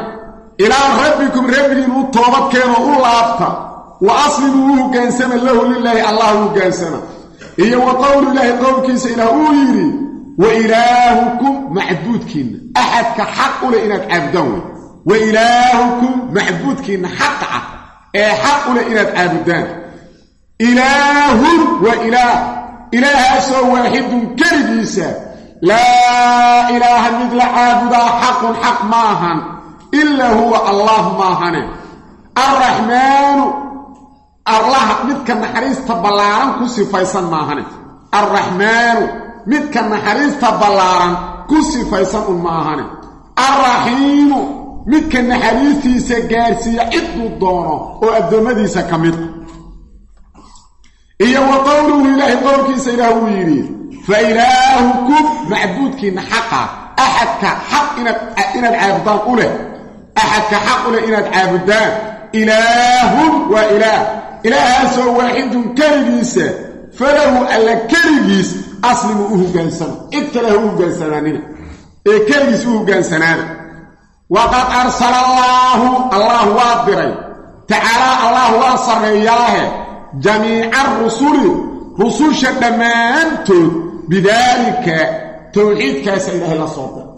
Ilaa rabbikum rabbigiin u toobad keena oo u laabta. Wa aslimuu u hoggaansama lahu lilaahi allah u hoggaansama iyo wa qowlu ilaahi qowlkiisa ilaah uu yidhi wa ilaahukum macbuudkiinna. Axadka xaq u inaad caabudaan wey wa ilaahukum macbuudkiinna xaqa ah ee xaq u inaad caabudaan ilaahun waa ilaah ilaahaasoo waaxidun keligiisa laa ilaaha mid la caabudaa xaqun xaq maahan ilaa huwa allah maahane arraxmaanu allaha midka naxariista ballaaran ku sifaysan maahane arraxmaanu midka naxariista ballaaran ku sifaysan un maahane arraxiimu midka naxariistiisa gaarsiiya ciduu doono oo addoommadiisa ka mid iyo wa qowluhu ilaahay qowlkiisa ilaah uu yidhi fa ilaahukum macbuudkiinna xaqa axadka xaq inaad caabudaan u leh axadka xaq u leh inaad caabudaan ilaahun waa ilaah ilaahaasoo waaxidun keligiisa falahu alla keligiis aslimu u hoggaansama cid kale ha u hoggaansanaanina ee keligiis u hoggaansanaana waqad arsala allaahu allah waa diray. Tacaalaa allah waa sarreeyaahe jamiica rusuli rususha dhammaantood bidaalika towxiidkaasa ilaahay la soo diray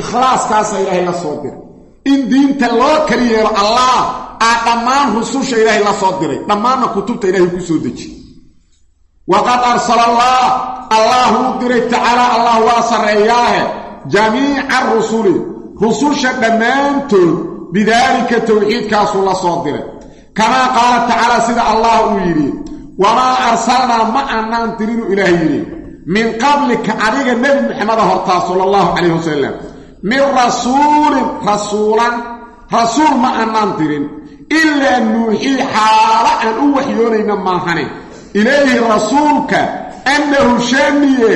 ikhlaaskaasa ilaahay la soo diray in diinta loo kali yeelo allah aa dhammaan rususha ilaahay la soo diray dhammaanna kutubta ilaahay ku soo dejiye waqad arsala allah wuu diray tacaala allah waa sarreeyaahe jamiica rusuli rususha dhammaantood bidaalika towxiidkaasuu la diray kamaa qaala tacaala sida allah uu yidhi wamaa arsalnaa ma annaan dirinu ilaah yidhi min qablika adiga nebi maxameda hortaa sala allahu calayh wasalam min rasuulin rasuulan rasuul ma annaan dirin ilaa nuuxii xaalo aan u waxyoonayna maahane ilayhi rasuulka annahu shaaniye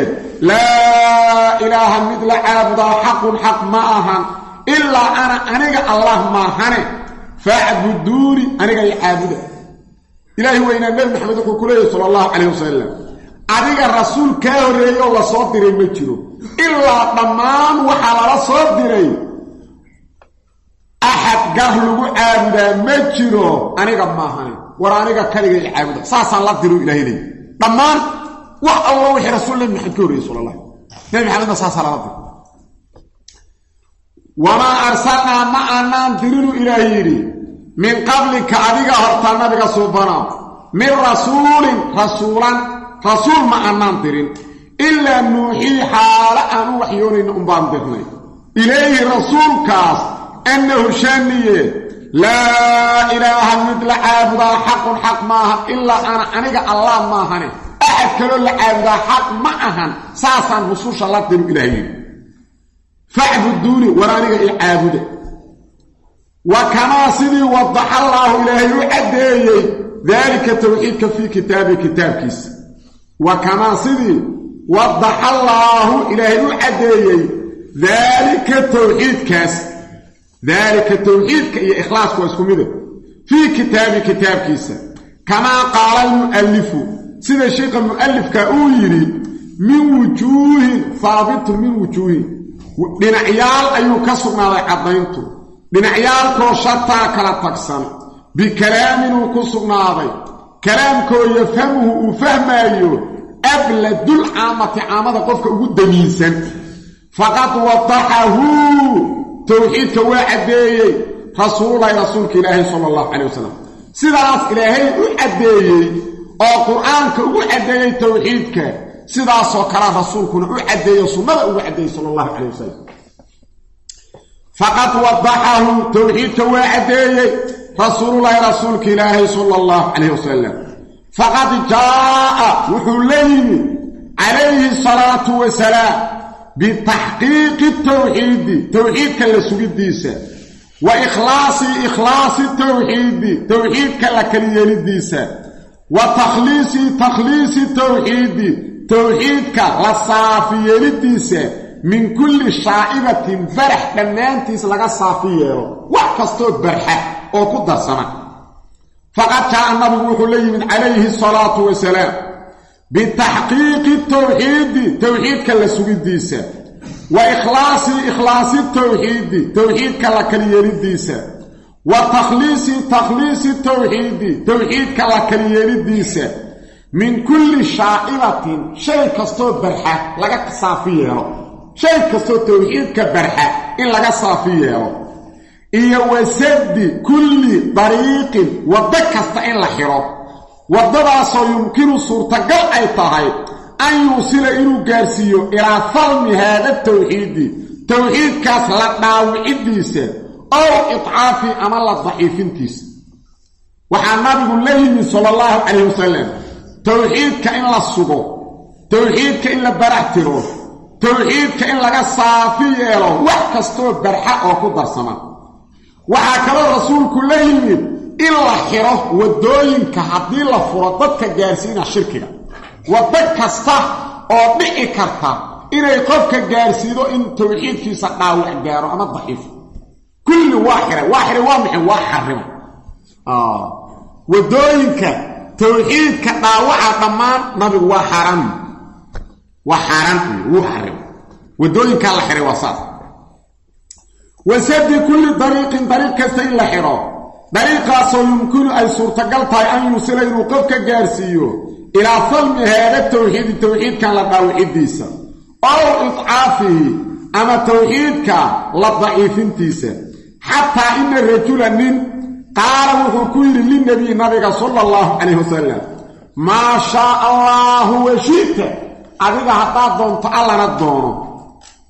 laa ilaaha mid la caabudaa xaqun xaq ma ahan ilaa ana aniga allah maahane facbuduuni aniga i caabuda. Ilaahi weynaa nebi maxamed wuxuu ku leeyahy sala allahu calayh wasalam adiga rasuul kaa horreeyoo la soo diray ma jiro. Ilaa dhammaan waxaa lala soo diray. Axad gar lagu caabudaa ma jiro aniga maahane war aniga kaliga i caabuda. Saasaan la diro ilahay leey dhammaan wax allo wixii rasuul nebi maxamed ka horreeyey sala maxamedna saasaa lala diro wamaa arsalnaa ma annaan dirinu ilaah yidhi min qablika adiga hortaa nabiga suubana min rasuulin rasuulan rasuul ma annaan dirin ilaa nuuxii xaalo aan u waxyoonayna unbaan dirnay ilayhi rasuulkaas annahu shaaniye laa ilaaha mid la caabudaa xaqun xaq maahan ilaa ana aniga allah maahane axad kaloo la caabudaa xaq ma ahan saasaan rususha la diru ilaah yidhi facbuduuni war aniga i caabuda. Wa kamaa sidii wadaxa allaahu ilaahay u caddeeyey daalika towxiidka fii kitaabii kitaabkiisa. Wa kamaa sidii wadaxa allaahu ilaahay u caddeeyey daalika towxiidkaas daalika towxiidka iyo ikhlaasku waa isku mida. Fii kitaabi kitaabkiisa. Kamaa qaala almu'allifu sida sheikha mu'allifka uu yidhi min wujuuhin haabitun min wujuuhin dhinacyaal ayuu ka sugnaaday caddayntu. Dhinacyaalkoo shataa kala tagsan. Bikalaaminuu ku sugnaaday. Kalaamkoo yafhamuhu uu fahmaayo abladul caamati caamada qofka ugu damiinsan. Faqad wadaxahu. Towxiidka waa caddeeyey. Rasuululahi rasuulka ilaahay sala allahu calay wasalam sidaas ilaahay u caddeeyey oo qur'aanka ugu caddeeyey towxiidka sidaasoo kalea rasuulkuna u caddeeyo sunnada ugu caddeeyey sala allahu calay wasalam faqad wadaxahu towxiidka waa caddeeyey rasuululahi rasuulka ilaahay sala allahu calayh wasalam faqad jaa'a wuxuu la yimi calayhi salaatu wasalaam bitaxqiiqi towxiidi towxiidka la sugidiisa wa ikhlaasi ikhlaasi towxiidi towxiidka la kaliyeelidiisa wa takhliisi takhliisi towxiidi towxiidka la saafi yeelidiisa min kulli shaa'ibatin barax dhammaantiis laga saafi yeelo wax kastoo barxa oo ku darsana. Faqad jaa'a nabigu wuxuu la yimid calayhi salaatu wasalaam bitaxqiiqi towxiidi towxiidka la sugidiisa. Wa ikhlaasi ikhlaasi towxiidi towxiidka la kaliyeelidiisa. Wa takhliisi takhliisi towxiidi towxiidka la kaliyeelidiisa min kulli shaa'ibatin shay kastoo barxa laga saafi yeelo. Shay kastoo towxiidka barxa in laga saafi yeelo. Iyo wasaddi kulli dariiqin waddo kasta in la xiro. Waddadaasoo yumkinu suurtagal ay tahay an yuusila inuu gaarsiiyo ilaa falmi haada tawxiidi. Towxiidkaas la dhaawicidiisa ow idcaafi ama la daciifintiisa. Waxaa nabigu la yimid sala allahu calayh wasalam towxiidka in la sugo towxiidka in la barax tiro towxiidka in laga saafi yeelo wax kastoo barxa oo ku darsama. Waxaa kaloo rasuulku la yimid in la xiro waddooyinka haddii la furo dadka gaarsiina shirkiga. Waddo kasta oo dhici karta inay qofka gaarsiido in towxiidkiisa dhaawac gaaro ama daciifo kulli waa xiray waa xiray waa maxay waa xarima. Waddooyinka towxiidka dhaawaca dhammaan nabigu waa xaaraan waa xaaraan wuu xarima waddooyinkaa la xiray waa saas. Wasadi kulli dariiqin dariiq kasta in la xiro. Dariiqaasoo yumkinu ay suurtagal tahay an yuusila inuu qofka gaarsiiyo ilaa falmi haada towxiidi towxiidkan la dhaawicidiisa ow idcaafihi ama towxiidka la daciifintiisa. Xataa ina rajula nin qaala wuxuu ku yidhi linabiy nabiga sala allahu calayh wasalam maa shaa allaahu washita adiga haddaad doonto allana doono.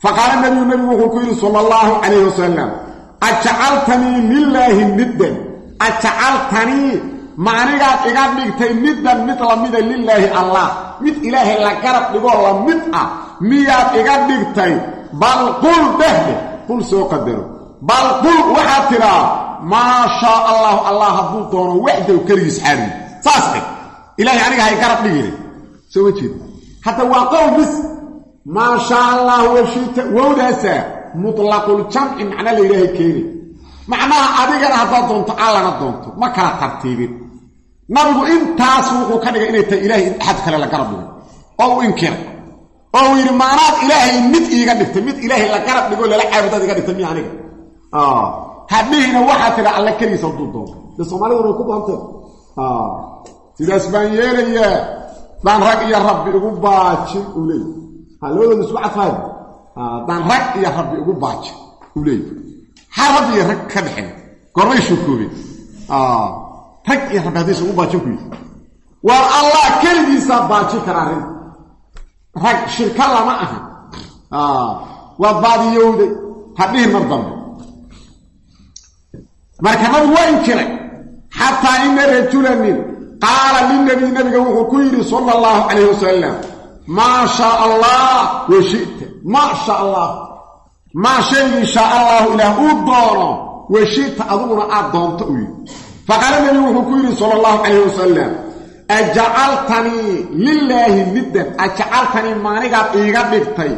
Faqaala nabiyu nabigu wuxuu ku yidhi sala allahu calayhi wasalam ajacaltanii lilaahi niddan ajacaltanii ma anigaad iga dhigtay niddan mid lamida lilaahi allah mid ilaahay la garab dhigoo la mid ah miyaad iga dhigtay bal qul dhehde qul soo qadaro bal qul waxaad tidhaa maa shaa allahu allah hadduu doono waxdow keligiis xaariy saas dhig ilaahay aniga hay garab dhigine soo ma jeeda hadda waa qowl bis maa shaa allahu washita wowdaasaa mutlaquljamci macna la ilaahay keeni. Macnaha adigana haddaad doonto allana doonto. Ma kala tartiibin. Nabigu intaas wuxuu ka dhigay inay tahay ilaahay axad kale la garab dhigo. Oo u inkiray oo uu yidhi maanaad ilaahay mid iiga dhigtay. Mid ilaahay la garab dhigoo lala caabudaad iga dhigtay miya aniga hadhihina waxaa tidha alla keligiis hadduu doonto. Dee soomaaliduna way ku baantee sidaas baan yeelayaa. Daan rag iyo rabbi igu baajin uu leey labadooda isku cadfaay daan rag iyo rabbi igu baajin uu leey ha rabbi iyo rag ka dhexeen gormay shukoobeen rag iyo rabbi haddiis ugu baajin ku yidhi. Waa allah keligiisaa baajin kara arrinta rag shirka lama aha waa baadiyowday. Hadhihin mar dambe marka nabigu waa inkiray xataa ina rajulanin qaala linabiy nabiga wuxuu ku yidhi sala allahu calayh wasalam maa allah wa shita maa sha allah maa shaygii shaa allahu ilaah uu doono wa shita adiguna aad doonto u yidhi. Faqaala nabigu wuxuu ku yidhi sala allahu calayh wasalam ajacaltanii lilaahi niddan ajacaltanii maanigaad iiga dhigtay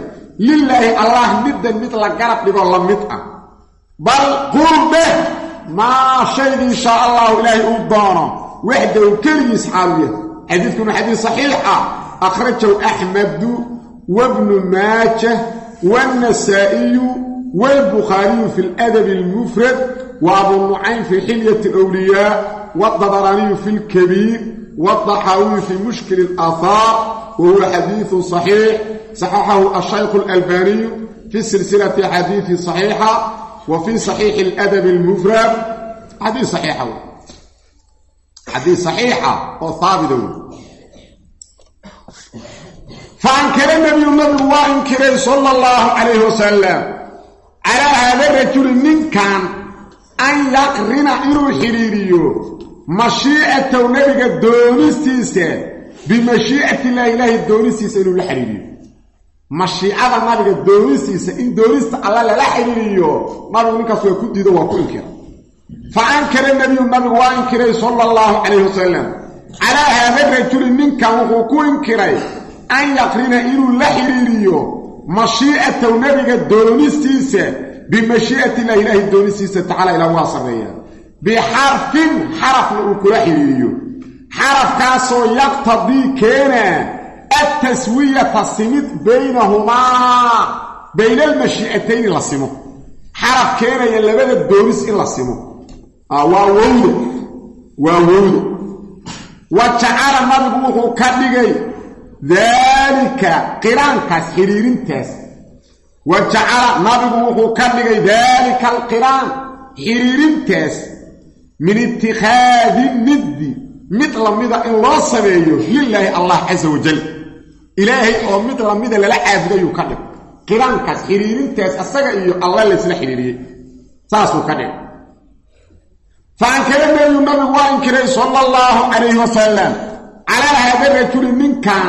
lilaahi allah niddan mid la garab dhigoo la mid ah. Bal qul dheh maa shaygii shaa allahu ilaahay uu doono waxdaw keligiis xaaluya xadiidkuna xadiis saxiixa akhrajahu axmedu wabnu maajah waannasaa'iyu waalbukhaariyu fi ladabi almufrad wa abu nucaym fi xilyati alwliyaa waadabaraaniyu fi lkabiir wadaxaawiyu fi mushkil alaahaar wa huwa xadiidu saxiix. Saxaxahu ashaykhu alalbaaniyu fi silsilati xadiidi saxiixa wa fi saxiixi aladabi almufrad. Xadiis saxiixa xadiis saxiixa oo haabita wey fa ankara nabiyu nabigu waa inkiray sala allahu calayhi wasalam calaa haada rajuli ninkan an yaqrina inuu xidhiiriyo mashiicataw nabiga doonistiisa bimashiicati illaahi ilaahi doonistiisa inuu la xidhiiriyo mashiicada nabiga doonistiisa in doonista alla lala xidhiiriyo nabigu ninkaas waa ku diido waa ku inkira. Fa ankara nabiyu nabigu waa inkiray sala allahu calayhi wasalam calaa haada rajuli ninkan wuxuu ku inkiray an yaqrina inuu la xidhiiriyo mashiicataw nabiga doonistiisa bimashiicati illahi ilaahi doonistiisa tacala ilah waa sarreeya bixarfin xarafna uu kula xidhiiriyo xarafkaasoo yaqtadii keena altaswiyata simid baynahumaa bayna almashiicatayni la simo xaraf keenaya labada doonis in la simo waa wowda waa wowda wa jacala nabigu wuxuu ka dhigay daalika qiraankaas xidhiirintaas wa jacala nabigu wuxuu ka dhigay daalika alqiraan xidhiirintaas min itikhaadi niddi mid lamida in loo sameeyo lilaahi allah casa wajal ilaahay oo mid lamida lala caabudayuu ka dhig. Qiraankaas xidhiirintaas asaga iyo alla laysla xidhiiriyey saasuu ka dhig. Fa ankara nabiyu nabigu waa inkiray sala allahu calayhi wasalam calaa haada rajuli ninkan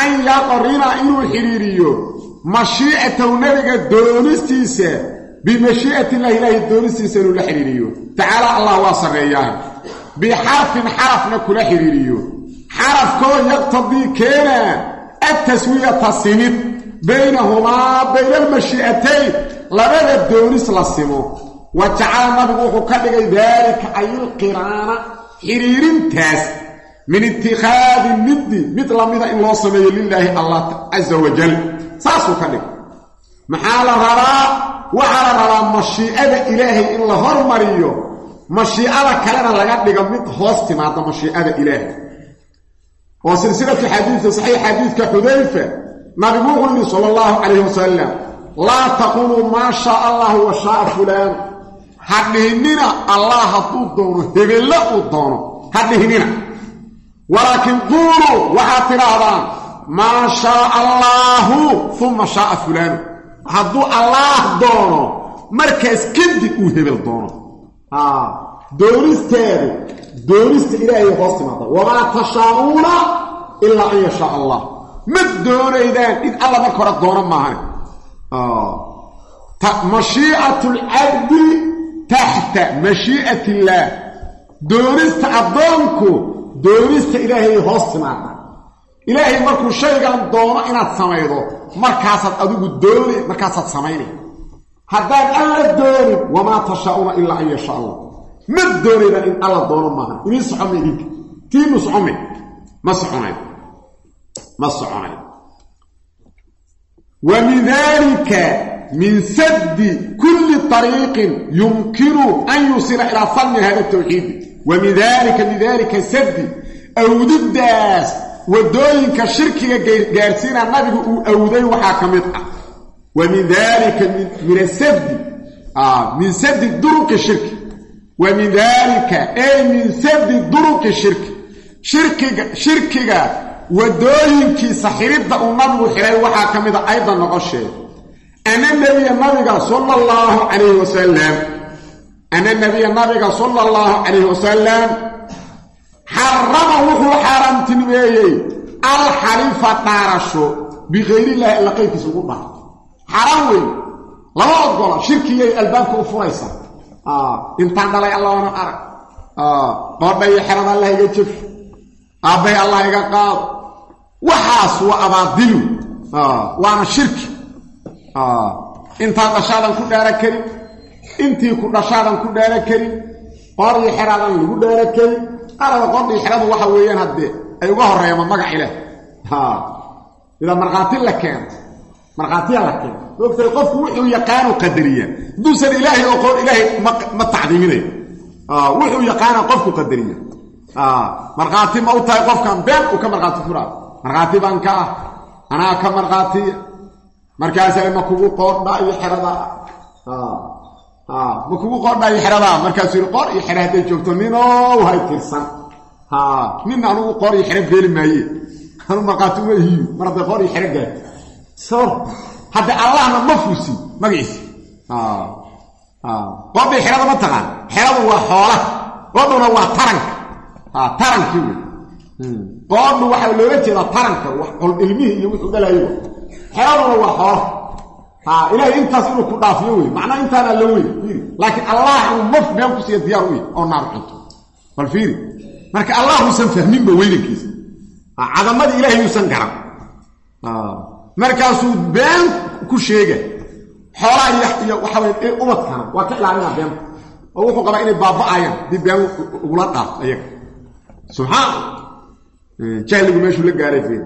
an yaqrina inuu xidhiiriyo mashiicataw nabiga doonistiisa bimashiicati illahi ilaahi doonistiisa inuu la xidhiiriyo tacaala allah waa sarreeyaa bixarfin xarafna kula xidhiiriyo xarafkoo yaqtadii keena altaswiyata simid baynahumaa bayna almashiicatayn labada doonis la simo wa jacala nabigu wuxuu ka dhigay daalika ayilqiraana xidhiirintaas min itikhaadi niddi mid lamida in loo sameeyo lilaahi allah casa wajal saasuu ka dhigay maxaa la rabaa waxaa la rabaa mashiicada ilaahay in la hormariyo mashiicada kalena laga dhigo mid hoos timaada mashiicada ilaahay oo silsilatu xadiidka saxiix xadiidka xudayfa nabigu wuxuu yidhi sala allahu calayhi wasalam laa taquluu maa shaa allahu wa shaaa fulaan. Ha dhihinina allah hadduu doono hebello uu doono. Ha dhihinina. Walaakin quuluu waxaad tidhaahdaan maa shaaa allaahu uma shaaa fulaanu hadduu allaah doono markaas kadib uu hebel doono. Doonisteedu doonista ilaahay hoos timaada wamaa tashaa'uuna ilaa an yashaa allah. Ma doonaydaan in alla marka hore doono maahan mashiicatu lcabdi taxta mashii'at illaah doonista addoonku doonista ilaahay hoos timaada ilaahay markuu shaygan doono inaad samaydo markaasaad adigu dooni markaasaad samaynay haddaan alla doonin wamaa tashaa'uuna ilaa an yashaa allah ma doonaydaan in alla doono maaha. Idiin socoma idinka tiinu socome ma soconayo ma soconayo wa min dalika min saddi kulli طariiqin yumkinu an yusila ilaa fadli hada tawxiidi wa min dalika min dalika saddi. Awdiddaas waddooyinka shirkiga gaarsiina nabigu uu awday waxaa ka mid ah. Wa min dalika min asaddi min saddi duruqi shirki wa min dalika ey min saddi duruqi shirki. Shirkiga shirkiga waddooyinkiisa xiridda uu nabigu xiray waxaa ka mida ayda noqosheeda ana nebiya nabiga sala allahu calayhi wasalam ana nebiya nabiga sala allahu calayhi wasalam xarama wuxuu xaaraamtinimeeyey alxalifa dhaarasho bikayrillahi alla qayrkiisa ugu dhaaro xaaraan weyn lama ogola shirkiyay albaabka u intaan dhalay alla waana arag. Qoodha iyo xerada allah iga jefo aabbay allah iga qaado waxaas waa abaadilu waana shirki intaan dhashaadan ku dhaara karin intii ku dhashaadan ku dhaara karin qoor iyo xeraadan lagu dhaara karin araba qoodh iyo xeradu waxa weeyaan haddee ay uga horreeyama magac ileh. Idaa markhaati la keeno markhaatiya la keeno moogtahay qofku wuxuu yaqaanu qadariya hadduusan ilaahay oqoon ilaahay ma tacdiiminayo wuxuu yaqaana qofku qadariya markhaati ma u tahay qofkan been uu ka markhaati furaa markhaati baan ka ah. Anaa ka markhaatiya markaasa ma kugu qoordhaa iyo xeradaa ma kugu qoordhaa iyo xeradaa markaasuu yidhi qoor iyo xere hadday joogto ninow hay tirsan. Nin anugu qoor iyo xere beeli maaye. Anu markhaati uma hiiyo mar hadday sor hadda allahna ma fuusi magaciisa qoordhii xerada ma taqaan. Xeradu waa xoola qoodhuna waa taranka. Tarankii wey qoodhu waxaa loola jeedaa taranka ilmihii iyo wuxuu dhalayo xeraduna waa xoola ilahay intaas inuu ku dhaafiyo wey macnaa intaana la wey laakiin allah uu maf meel ku siiya diyaar u oo naar cunto. Bal fiiri. Marka allah uusan fahminba weynankiisa. Cadamadii ilahay uusan garan markaasuu been ku sheega xoolaha iyo waxaway ubadkana waa ka ilaalina beenta oo wuxuu qabaa inay baaba'ayaan dib been ugula dhaaf ayaga. Subxaan jahligu meeshuu la gaaray fiir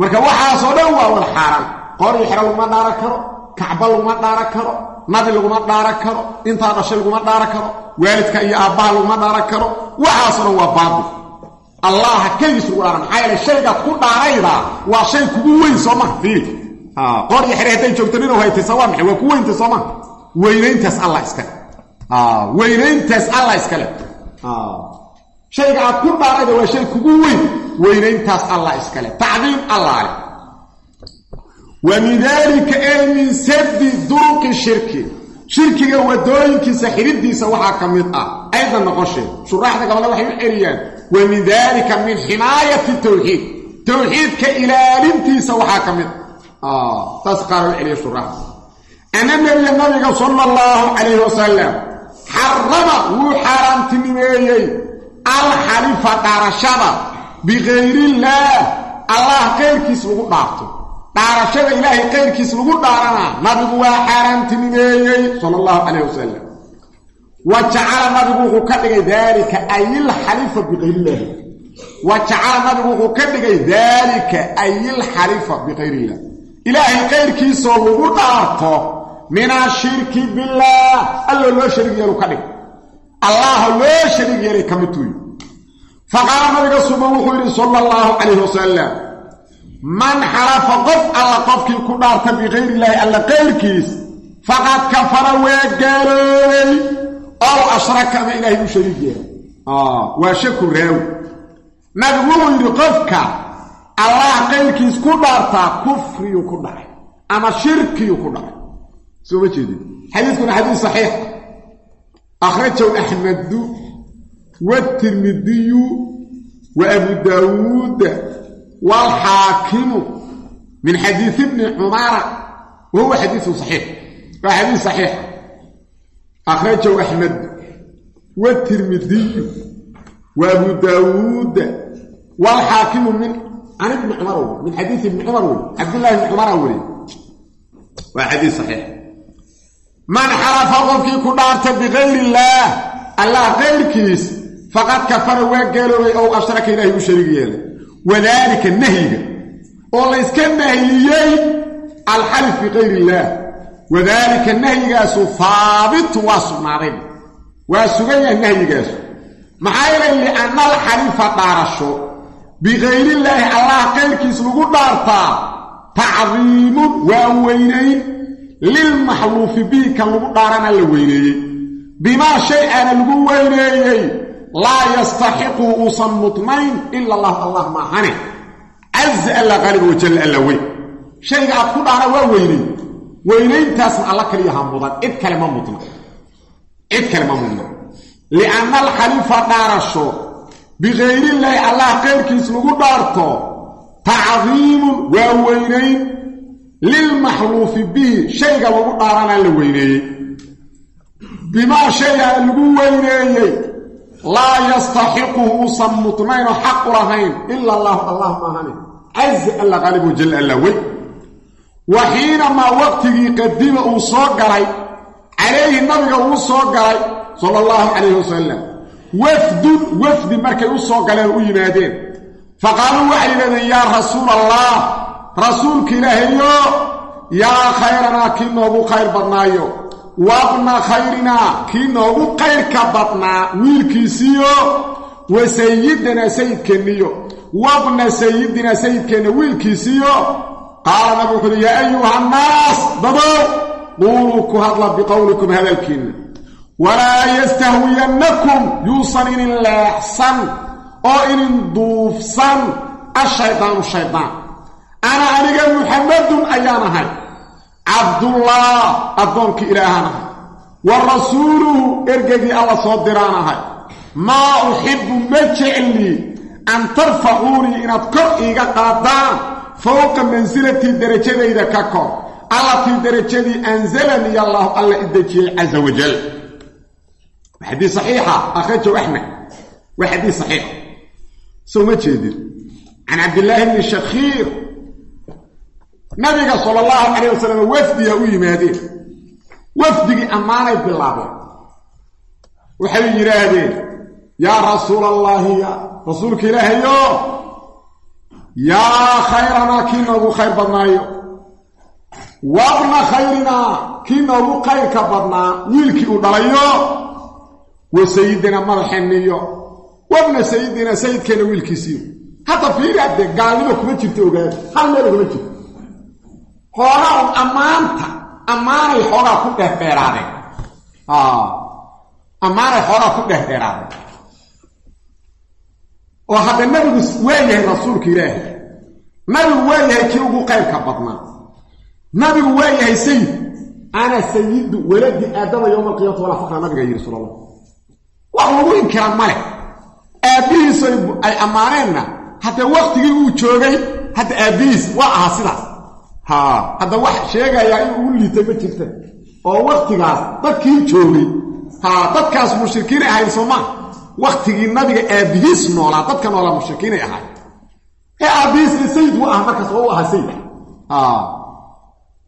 marka waxaasoo dhan waa wada xaaraan. Qoor iyo xero laguma dhaaran karo kacba laguma dhaaran karo nabi laguma dhaaran karo intaa dhashay laguma dhaaran karo waalidka iyo aabbaha laguma dhaaran karo. Waxaasoo dhan waa baabil allaha keligiis lagu dhaaran maxaa yeele shaygaad ku dhaaraydaa waa shay kugu weyn soo maha fiiri qoor iyo xere hadday joogto ninuu haytaysa waa maxay? Waa ku weyntay soo maha weynayntaas allah iskale weynayntaas allah iskale shayga ku dhaarayda waa shay kugu weyn. Weynayntaas allah iskale tacdiim allah leh. Wa min daalika ee min saddi duruqi shirki. Shirkiga wadooyinkiisa xidhidiisa waxaa ka mid ah. Ayda noqoshee. Shuraaxda gabale waxay u celiyaan wa min daalika min ximaayati tawxiid tawxiidka ilaalintiisa waxaa ka mid taas qaar celiya shuraaxda ana nebiya nabiga sala allahu calayhi wasalam xarama wuu xaaraamtinimeeyey alxalifa dhaarashada bikayrillaah allah qayrkiis lagu dhaarto dhaarashada ilaahay qayrkiis lagu dhaaranaa nabigu waa xaaraamtinimeeyey sala allahu calayh wasalam wa jacala nabigu wuxuu ka dhigay daalika ayilxalifa bikayrillahi wa jacala nabigu wuxuu ka dhigay daalika ayilxalifa bikayrillah ilaahay qayrkiisoo lagu dhaarto min ashirki billaah. Alloo loo shariig yeelu ka dhig allaha loo shariig yeelay ka mid tuuyi faqaala nabiga suban wuxuu yidhi sala allahu calayhi wasalam man xalafa qof alla qofkii ku dhaarta bikayri illaahi alla qayrkiis faqad kafara waa gaaloobay ow ashraka ama ilaahay u shariig yeelay waa shaku raawi nabigu wuxuu yidhi qofka allah qayrkiis ku dhaartaa kufriyuu ku dhacay ama shirkiyuu ku dhacay soo ma jeedin xadiiskuna xadiis saxiix akhrajahu axmedu waatirmidiyu wa abu daawuuda waalxaakimu min xadiisi bni cumara wa huwa xadiisun waa xadiis saxiix akhrajahu axmed waatirmidiyu wa abu daawuuda waalxaakimu min can ibni cumar min xadiisi ibni cumar wey cabdillahi ibni cumara weriy waa xadiis saxiix man xalafa qofkii ku dhaarta bikayri illaah allah kayrkiis faqad kafara waa gaaloobay ow ashraka ilaahay u shariig yeelay wadaalika nahyiga oo layska nahiyey alxalif bikayri illaah wadaalika nahyigaasu haabitu waa sugnaaday waa sugan yahay nahyigaasu maxaa yeelay lianna alxalifa dhaarasho bikayrillaahi allah kayrkiis lagu dhaartaa tacdiimun waa weynayn lilmaxluufi bihi kan lagu dhaarana la weyneeyey bimaa shay aana lagu weyneeyey laa yastaxiqu uusan mudnayn ila allah allah maahane caza alla qaaliba wajalla alla weyn shayga aad ku dhaana waa weynay weynayntaasna alla kaliyaha mudan. Cid kale ma mudna cid kale ma mudna lianna alxalifa dhaarasho bikayrillaahi allah qayrkiis lagu dhaarto tacdiimun waa weynayn lilmaxluufi bihi shayga lagu dhaaranaa la weyneeyey. Bimaa shaygaa lagu weyneeyey laa yastaxiquhu uusan mudnaynoo xaqu lahayn ila allahu allah maahane caza alla qaalib wajal alla wey wa xiinamaa waqtigii qadima uu soo galay calayhi nabiga uu soo galay sala allahu calayhi wasalam wafdun wafdi markay u soo galeen u yimaadeen. Faqaaluu waxay yidhahdeen yaa rasuula allah rasuulka ilaahayo yaa khayranaa kii noogu khayr badnaayo. Wabna khayrinaa kii noogu qayrka badnaa wiilkiisiiyo wa sayidanaa sayidkeenniyo wabna sayidinaa sayidkeenna wiilkiisiiyo qaala nabi wuxu uhi yaa ayuha annaas dadow quuluu ku hadla biqowlikum hadalkiinna walaa yastahwiyannakum yuusan inin leexsan oo inin duufsan ashaydaanu shaydaan ana aniga muxammadun ayaan ahay cabdullah addoonkii ilaahaan ahay wa rasuuluhu ergegii alla soo diraan ahay maa uxibbu ma jecli an tarfacuunii inaad kor iiga qaadaan fowqa mansilatii derajadayda ka kor allatii derajadii anzalanii allaahu alla idejiyey casa wajal waa xadiis saxiixa akhrajahu axmed waa xadiis saxiixa soo ma jeedin can cabdillaahi bni shakhiir nabiga sala allahu calayh wasalam wafdiga u yimaadeen wafdigii ammaanay bilaabeen waxay yidhaahdeen yaa rasuula allaahi ya rasuulka ilaahayo yaa khayranaa kii noogu khayr badnaayo. Wabna khayrinaa kii noogu khayrka badnaa wiilkii uu dhalayo. Wa sayidina madaxeenniyo wabna sayidina sayidkeenna wiilkiisiiyo. Hadda fiiri haddee gaalnimo kuma jirto ogaada hal meel ugama jirto. Xoogaa un ammaanta ammaanay xoogaa ku dheerdheeraadeen ammaanay xoogaa ku dheerdheeraadeen oo hadda nabigu waa yahay rasuulka ilaahi nabigu waa yahay kii ugu qayrka badnaa. Nabigu waa yahay sayid ana sayidu waladi aadama yowma alqiyamati walaa fakra nabiga yidhi sal allah wax lagu inkira male aabbihiisu ay ammaaneenna hadda waktigii uu joogay hadda aabbihiis waa ahaa sidaas. Ha hadda wax sheegayaa in uu liitay ma jirta. Oo waktigaas dadkii joogay. Ha dadkaas mushrikiinay ahayn soomaa waktigii nabiga aabbihiis noolaa dadka noolaa mushrikiinay ahay ee aabbihiisna sayid u aha markaas oo u ahaa sayid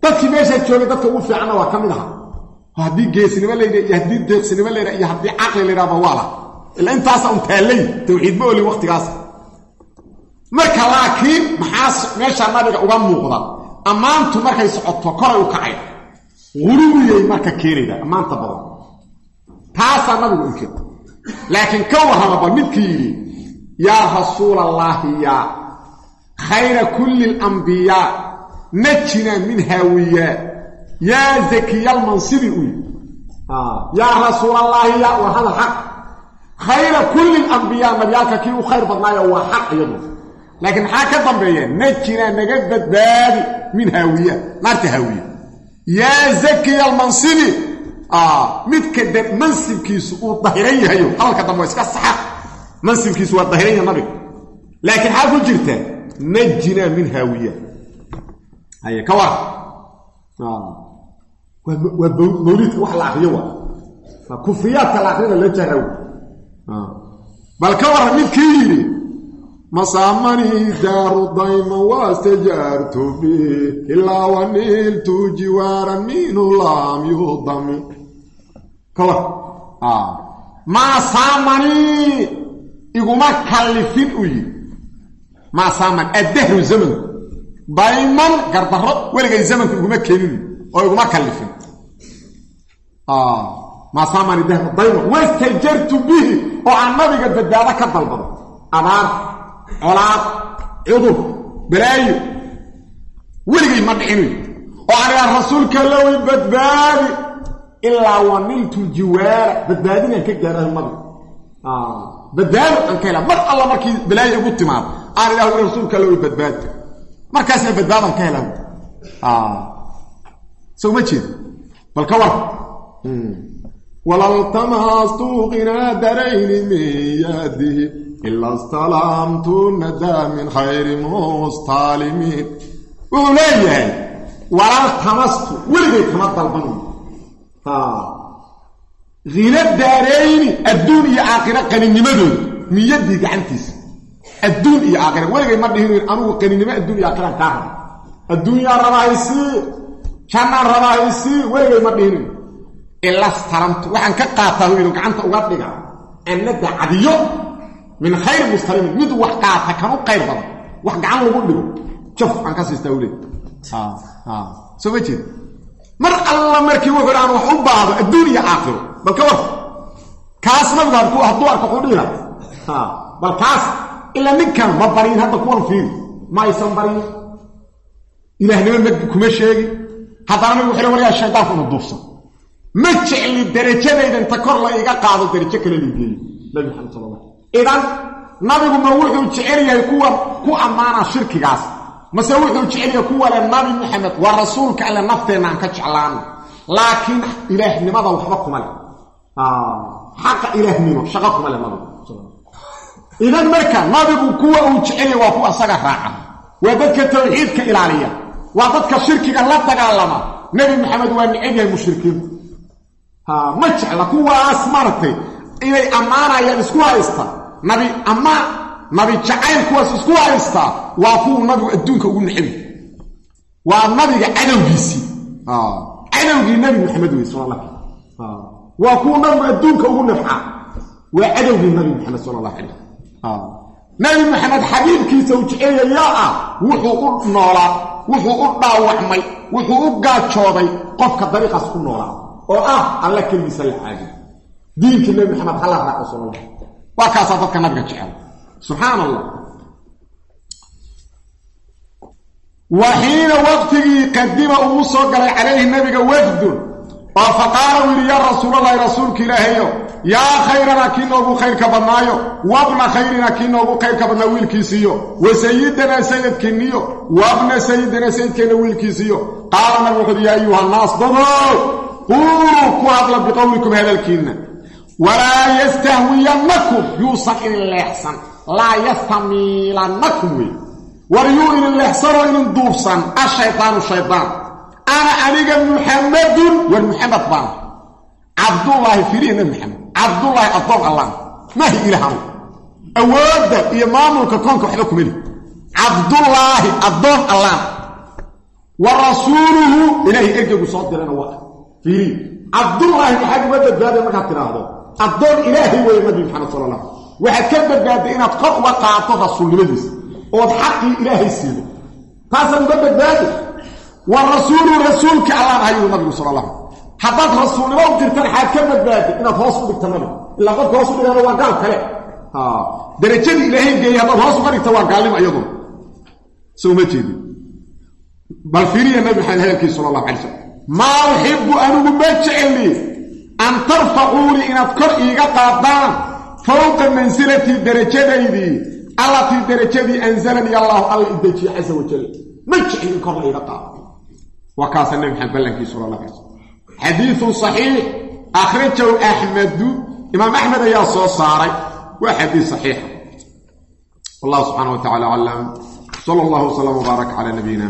dadkii meeshaa joogay dadka ugu fiicanna waa ka mid aha haddii geesnimo layidha iyo haddii deeqsinimo layidha iyo haddii caqli laydhahba waa lah ila intaasa un taallay tawxiid ma olin waktigaas marka laakiin maxaa meeshaa nabiga uga muuqda ammaantu markay socoto koray u kacay. Guluwiyay marka keenayda ammaanta badan. Taasaa nabigu inkir laakiin ka warramaba midkii yidhi yaa rasuula allaahi yaa khayra kulli alambiyaa najina min haawiyaa yaa zakiyaalmansibi u yidhi. Yaa rasuulallaahi yaa war hadal xaq. Khayra kulli lambiyaa nabiyaalka kii u khayr badnaayo waa xaq iyadu. Laakiin maxaa ka dambeeya? Najinaa naga badbaadi min haawiya naarta haawiya. Yaa zakiya almansibi midka de mansibkiisu uu dahiran yahayo hadalka dambe iska saxa. Mansibkiisu waa dahiran yahay nabiga laakiin xaa ku jirta najinaa min haawiya. Haye ka war. Waa mawliidka wax la akriyo waa. Kufriyaadka la akrina la jahraw bal ka warran midkii yidhi masaamanii daaru dayma wastajaartu bi ilaa waniltu jiwaaran minu yudami ka war maasaamanii iguma kallifin u yidhi maasaaman addahru zamanku dayman gardarro weligay zamanku iguma keenin oo iguma kallifin maasaamani dahru dayman wastajartu bihi oo aan nabiga badbaado ka dalbado. Abaar colaad cudur balaayo weligay ma dhicin oo aan rasuulka loway badbaadi ilaa waniltu jiwaara badbaadinaan ka gaarayo nabiga badbaado aan ka helaa mar alla markii balaayo igu timaado aan idhaho rasuulka loway badbaadi markaasna badbaadaan ka helaa sow ma jeed bal ka war walaltamastu qinaa darayni min yaadihi ila stalamtu nadaa min khayri mustaalimiin wuxuu leeyahay walaltamastu weligay kama dalban hina daarayni adduun iyo aakhiro qaninimadooda min yaddii gacantiisa. Adduun iyo aakhira weligay ma dhihin anugu qaninimo adduun iyo aakhiraan kaa raba adduunyaa rabahaysii jannaan rabahaysii weligay ma dhihinin ila stalamtu waxaan ka qaataa inuu gacanta uga dhiga. Annada cadiyo min khayri mustalimin mid wax qaata kan u qayr badan. Wax gacan lagu dhigo. Jaf ka siistaa ule soo ma jeed mar alla markii wuxuu aan wax u baado adduun iyo aakhiro. Bal ka war. Kaas nabigu hadduu arko wuxuu dhihi laha bal kaas ilaa ninkan ma barin hadda kuwan fiiri. Ma aysan barin ilaahnimo ma kuma sheegin haddana nabigu wuxuu waryaa shaydaanku inu duufsan ma jecli darajadayda inta kor la iga qaado darajo kale laigeeyo nabi maxamed sal idan nabigu ma wuxuu jecel yahay kuwa ku ammaana shirkigaas mase wuxuu jecel yahay kuwa le nabi maxamed waa rasuulka alle nafteenna aan ka jeclaano laakiin ilaahnimada waxba kuma leh. Xaqa ilaahnimo shaqo kuma leh nabigu idan marka nabigu kuwa uu jecel yahay waa ku asaga raaca waa dadka tawxiidka ilaaliya. Waa dadka shirkiga la dagaalama. Nebi maxamed waa neceb yahay mushrikiinta ma jecla kuwaas maaragtay inay ammaanayaan isku haysta. Nabi ammaan nabi jacayl kuwaas isku haystaa waa kuwuu nabigu adduunka ugu necbi waa nabiga cadowgiisii cadowgii nabi maxamed wey sal waa kuwuu nabigu adduunka ugu nafca waa cadowgii nabi maxamed sal allah alayh nabi maxamed xabiibkiisa uu jecelya yaa ah wuxuu u noolaa wuxuu u dhaawacmay wuxuu u gaajooday qofka dariiqaas ku noolaa oo ah alla kelgiisa la caadi. Diinkii nabi maxamed hala raaco sal waa kaasaa dadka nabiga jecel subxaan allah wa xiina waqtigii qadima uu soo galay calayhi nabiga wafdun oo fa qaala uu yidhi yaa rasuulalahi rasuulka ilaahayo yaa khayrana kii noogu khayrka badnaayo wabna khayrina kii noogu khayrka badnaa wiilkiisiiyo wa sayidanaa sayidkiinniyo wabna sayidana sayidkeenna wiilkiisiyo qaala nabi wuxuuhi yaa ayuha naas dadow quuluu ku hadla biqowlikum hadalkiinna walaa yastahwiyannakum yuusan idin leexsan laa yastamiilannakum wey war yuu idin leexsanoo idin duubsan ashaydaanu shaydaan ana aniga muxammadun war muxamed baan cabdullaahi firihi nabi maxamed cabdullaahi addoon allah maahi ilaahanu awoodda iyo maamulka koonka waxba kuma lihi cabdullaahi addoon allah wa rasuuluhu ilaahay ergeygu soo dirana waa fiirihi cabdullaahi maxaad uga badbaaday markaad tidhaahdo addoon ilaahay weeye nabi maxamed sala allah waxaad ka badbaadday inaad kor uga qaato rasuulnimadiisa ood xaqii ilaahay siido taasaan uga badbaadi wa rasuulu rasuulka allaan ahayuu nabigu sala allah haddaad rasuulnimo u dirtan xaad ka badbaadi inaad hoos u dhigta nabiga ilaa qofka hoos u dhigana waa gaal kale. Darajadii ilaahay geeyey haddaad hoos uga dhigta waa gaalnimo iyaduna soo ma jeedin. Bal fiiriya nabi maxamed hadalkiisa sala allahu alay slam maa uxibu anigu ma jeceli an tarfacuunii inaad kor iiga qaadaan fowqa mansilatii darajadaydii allatii darajadii anzalanii allahu alla idejiye casa wajal ma jecli in kor layga qaado waa kaasa nabi maxamed ballankiisu slam xadiidun saxiix akhrajahu axmedu imaam axmed ayaa soo saaray waa xadiid saxiixa wallahu subxaana wa tacala aclam sala allahu wslam wbaarak cala nabiyina